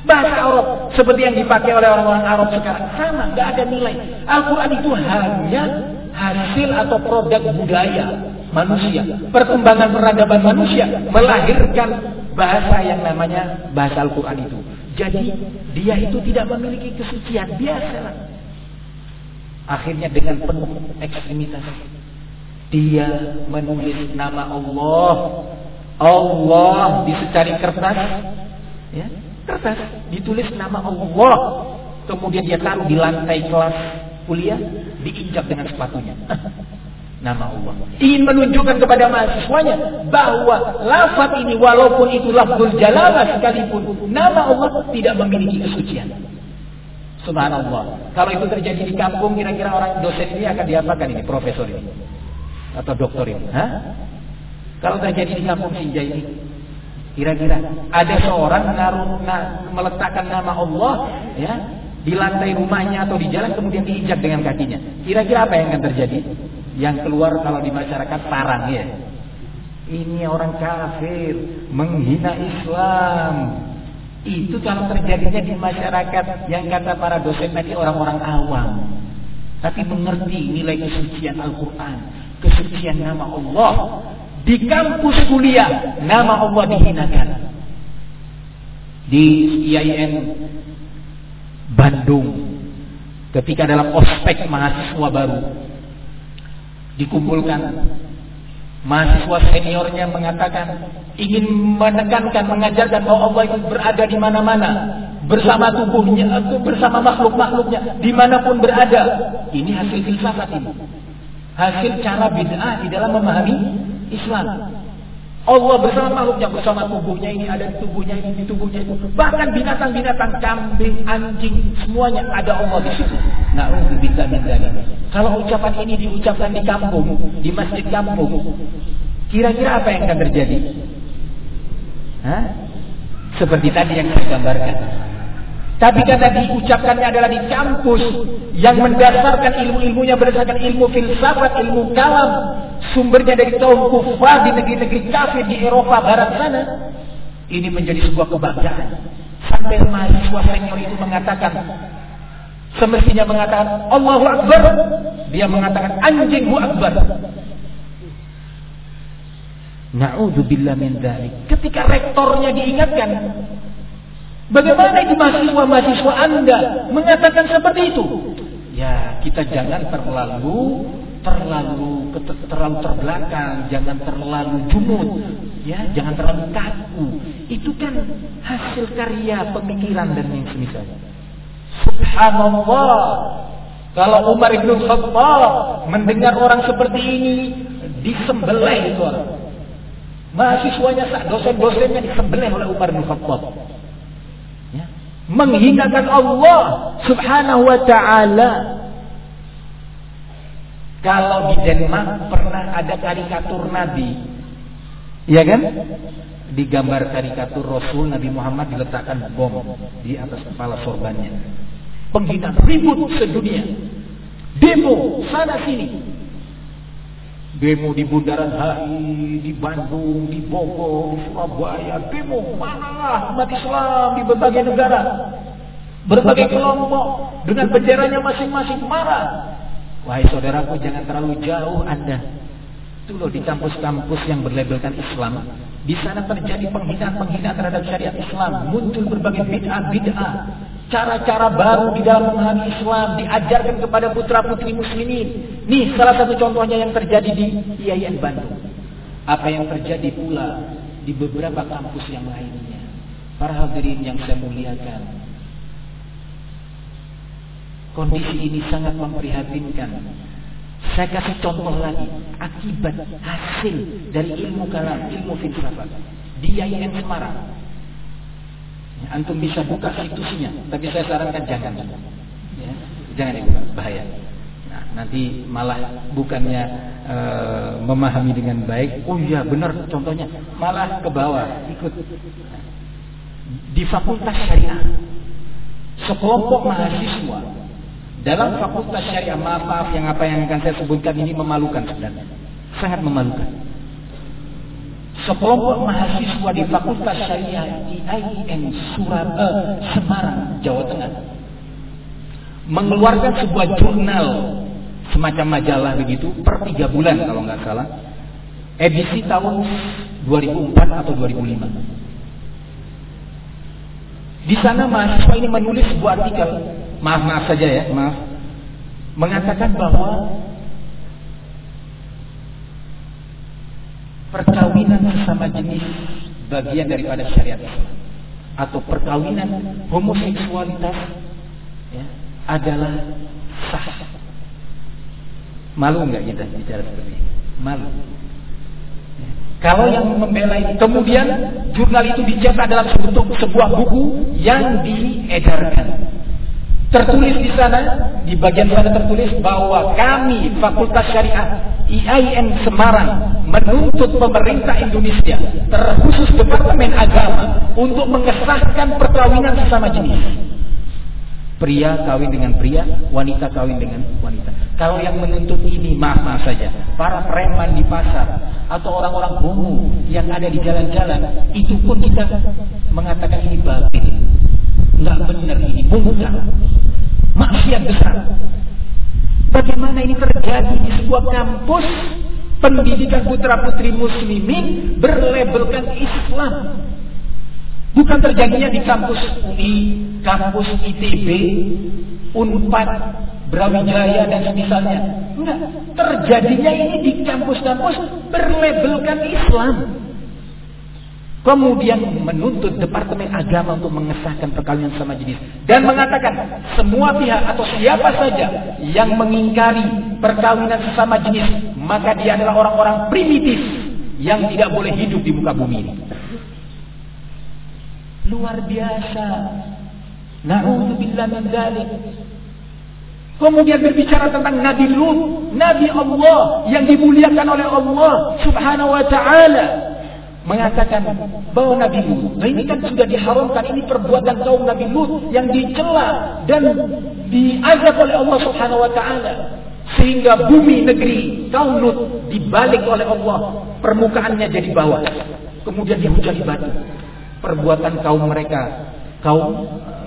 bahasa Arab seperti yang dipakai oleh orang-orang Arab sekarang sama nggak ada nilai Al-Quran itu hanya hasil atau produk budaya manusia perkembangan peradaban manusia melahirkan bahasa yang namanya bahasa Al-Quran itu. Jadi dia itu tidak memiliki kesucian biasa. Akhirnya dengan penuh ekstremitas dia menulis nama Allah. Allah di secari kertas, ya, kertas ditulis nama Allah. Kemudian dia taruh di lantai kelas kuliah, diinjak dengan sepatunya. nama Allah. Ingin menunjukkan kepada mahasiswanya bahwa lafaz ini walaupun itu lafzul jalalah sekalipun nama Allah tidak memiliki kesucian. Subhanallah. Kalau itu terjadi di kampung kira-kira orang dosen ini akan diapakan ini profesor ini atau doktor ini? Hah? Kalau terjadi di kampung Sinjai ini kira-kira ada seorang naruh na, meletakkan nama Allah ya di lantai rumahnya atau di jalan kemudian diinjak dengan kakinya. Kira-kira apa yang akan terjadi? Yang keluar kalau di masyarakat parang ya. Ini orang kafir, menghina Islam. Itu kalau terjadinya di masyarakat yang kata para dosen tadi orang-orang awam. Tapi mengerti nilai kesucian Al-Quran. Kesucian nama Allah. Di kampus kuliah, nama Allah dihinakan. Di IAIN Bandung. Ketika dalam ospek mahasiswa baru dikumpulkan. Mahasiswa seniornya mengatakan ingin menekankan, mengajarkan bahwa Allah itu berada di mana-mana bersama tubuhnya, atau bersama makhluk-makhluknya, di mana pun berada. Ini hasil filsafat ini, hasil cara bid'ah di dalam memahami Islam. Allah bersama makhluknya, bersama tubuhnya ini ada di tubuhnya ini, di tubuhnya itu. Bahkan binatang-binatang, kambing, anjing, semuanya ada Allah di situ. Na'udzubillah min dzalik. Kalau ucapan ini diucapkan di kampung, di masjid kampung, kira-kira apa yang akan terjadi? Hah? Seperti tadi yang saya gambarkan. Tapi karena diucapkannya adalah di kampus yang mendasarkan ilmu-ilmunya berdasarkan ilmu filsafat, ilmu kalam, sumbernya dari kaum kufar di negeri-negeri kafir di Eropa barat sana, ini menjadi sebuah kebanggaan. Sampai mahasiswa senior itu mengatakan, semestinya mengatakan Allahu Akbar, dia mengatakan anjinghu Akbar. Na'udzubillah min dzalik. Ketika rektornya diingatkan, Bagaimana itu mahasiswa-mahasiswa Anda mengatakan seperti itu? Ya, kita jangan terlalu terlalu terlalu terbelakang, jangan terlalu jumut, ya, jangan terlalu kaku. Itu kan hasil karya pemikiran dan yang semisal. Subhanallah. Kalau Umar bin Khattab mendengar orang seperti ini disembelih itu orang. Mahasiswanya dosen-dosennya disembelih oleh Umar bin Khattab menghinakan Allah Subhanahu wa taala. Kalau di Denmark pernah ada karikatur Nabi, ya kan? Di gambar karikatur Rasul Nabi Muhammad diletakkan bom di atas kepala sorbannya. Penghinaan ribut sedunia. Demo sana sini demo di Bundaran HI, di Bandung, di Bogor, di Surabaya, demo manalah umat Islam di berbagai negara. Berbagai kelompok dengan benderanya masing-masing marah. Wahai saudaraku jangan terlalu jauh Anda. Itu loh di kampus-kampus yang berlabelkan Islam. Di sana terjadi penghinaan-penghinaan terhadap syariat Islam. Muncul berbagai bid'ah-bid'ah cara-cara baru di dalam memahami Islam diajarkan kepada putra-putri muslimin. Nih salah satu contohnya yang terjadi di IAIN Bandung. Apa yang terjadi pula di beberapa kampus yang lainnya. Para hadirin yang saya muliakan. Kondisi ini sangat memprihatinkan. Saya kasih contoh lagi. Akibat hasil dari ilmu kalam, ilmu filsafat. Di IAIN Semarang Antum bisa buka situsnya, tapi saya sarankan jangan. Ya, jangan dibuka, bahaya. Nah, nanti malah bukannya e, memahami dengan baik, oh iya benar contohnya, malah ke bawah ikut. Di Fakultas Syariah, sekelompok mahasiswa dalam Fakultas Syariah, maaf, maaf yang apa yang akan saya sebutkan ini memalukan sebenarnya, sangat memalukan sekelompok mahasiswa di Fakultas Syariah IAIN Surabaya eh, Semarang, Jawa Tengah mengeluarkan sebuah jurnal semacam majalah begitu per tiga bulan kalau nggak salah edisi tahun 2004 atau 2005 di sana mahasiswa ini menulis sebuah artikel maaf maaf saja ya maaf mengatakan bahwa perkawinan sesama jenis bagian daripada syariat Islam atau perkawinan homoseksualitas ya, adalah sah. Malu nggak kita bicara seperti ini? Malu. Ya. Kalau yang membela ini, kemudian jurnal itu dicetak dalam bentuk sebuah buku yang diedarkan. Tertulis di sana, di bagian sana tertulis bahwa kami Fakultas Syariah IAIN Semarang menuntut pemerintah Indonesia, terkhusus Departemen Agama, untuk mengesahkan perkawinan sesama jenis. Pria kawin dengan pria, wanita kawin dengan wanita. Kalau yang menuntut ini maaf-maaf saja, para preman di pasar atau orang-orang homo yang ada di jalan-jalan, itu pun kita mengatakan ini batil. Enggak benar ini, mungkar maksiat besar. Bagaimana ini terjadi di sebuah kampus pendidikan putra-putri muslimin berlabelkan Islam. Bukan terjadinya di kampus UI, kampus ITB, Unpad, Brawijaya dan semisalnya. Enggak, terjadinya ini di kampus-kampus berlabelkan Islam. Kemudian menuntut Departemen Agama untuk mengesahkan perkawinan sama jenis. Dan mengatakan semua pihak atau siapa saja yang mengingkari perkawinan sesama jenis. Maka dia adalah orang-orang primitif yang tidak boleh hidup di muka bumi ini. Luar biasa. Na'udzubillah min dzalik. Kemudian berbicara tentang Nabi Lut, Nabi Allah yang dimuliakan oleh Allah Subhanahu wa taala mengatakan bahwa Nabi Lut, nah ini kan sudah diharamkan ini perbuatan kaum Nabi Lut yang dicela dan diazab oleh Allah Subhanahu wa taala sehingga bumi negeri kaum Lut dibalik oleh Allah permukaannya jadi bawah kemudian dihujani batu perbuatan kaum mereka kaum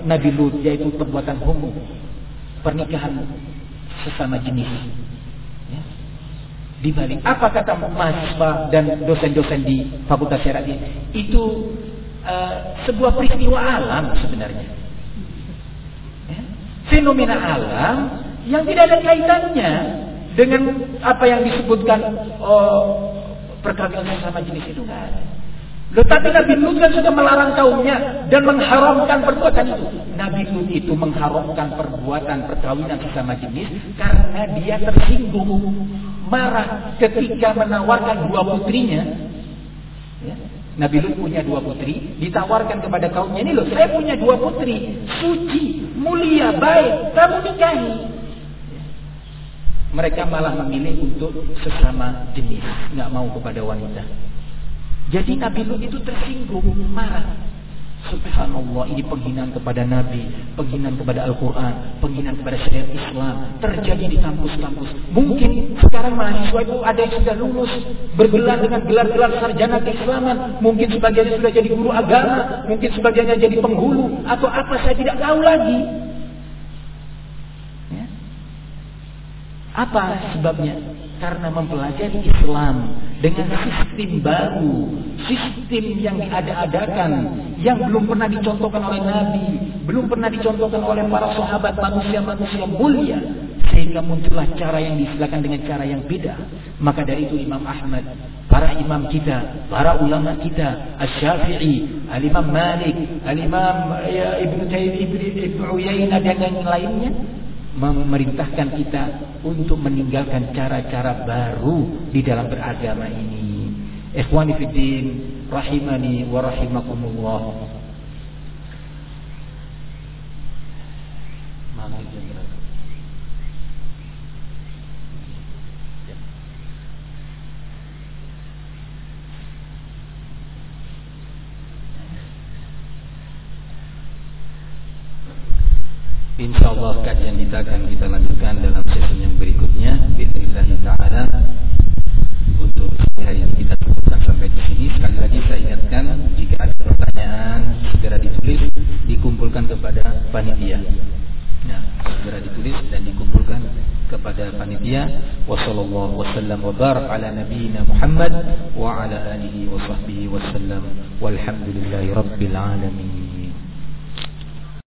Nabi Lut yaitu perbuatan homo pernikahan sesama jenis. Dibalik apa kata mahasiswa dan dosen-dosen di Fakultas Syariat ini itu uh, sebuah peristiwa alam sebenarnya ya. fenomena alam yang tidak ada kaitannya dengan apa yang disebutkan oh, perkawinan sesama jenis itu nggak ada tetapi Nabi Lut kan sudah melarang kaumnya dan mengharamkan perbuatan itu. Nabi Lut itu mengharamkan perbuatan perkawinan sesama jenis karena dia tersinggung, marah ketika menawarkan dua putrinya. Ya. Nabi Lut punya dua putri, ditawarkan kepada kaumnya ini loh, saya punya dua putri, suci, mulia, baik, kamu nikahi. Mereka malah memilih untuk sesama jenis, nggak mau kepada wanita. Jadi Nabi Lut itu tersinggung, marah. Subhanallah, ini penghinaan kepada Nabi, penghinaan kepada Al-Quran, penghinaan kepada syariat Islam, terjadi di kampus-kampus. Mungkin sekarang mahasiswa itu ada yang sudah lulus, bergelar dengan gelar-gelar sarjana keislaman. Mungkin sebagiannya sudah jadi guru agama, mungkin sebagiannya jadi penghulu, atau apa saya tidak tahu lagi. Ya. Apa sebabnya? Karena mempelajari Islam dengan sistem baru, sistem yang diada-adakan, yang belum pernah dicontohkan oleh Nabi, belum pernah dicontohkan oleh para sahabat manusia-manusia mulia, sehingga muncullah cara yang disilakan dengan cara yang beda. Maka dari itu Imam Ahmad, para imam kita, para ulama kita, Asy-Syafi'i, Al-Imam Malik, Al-Imam ya, Ibnu Taimiyah, Ibnu Uyainah dan yang lainnya memerintahkan kita untuk meninggalkan cara-cara baru di dalam beragama ini. Ikhwani fiddin, rahimani wa rahimakumullah. Insya Allah kajian kita akan kita lanjutkan dalam sesi yang berikutnya. Bismillah Taala. Untuk hari ini kita cukupkan sampai di sini. Sekali lagi saya ingatkan jika ada pertanyaan segera ditulis, dikumpulkan kepada panitia. Nah, segera ditulis dan dikumpulkan kepada panitia. Wassallallahu wasallam wa barak ala Muhammad wa ala alihi wa sahbihi wasallam. Walhamdulillahi rabbil alamin.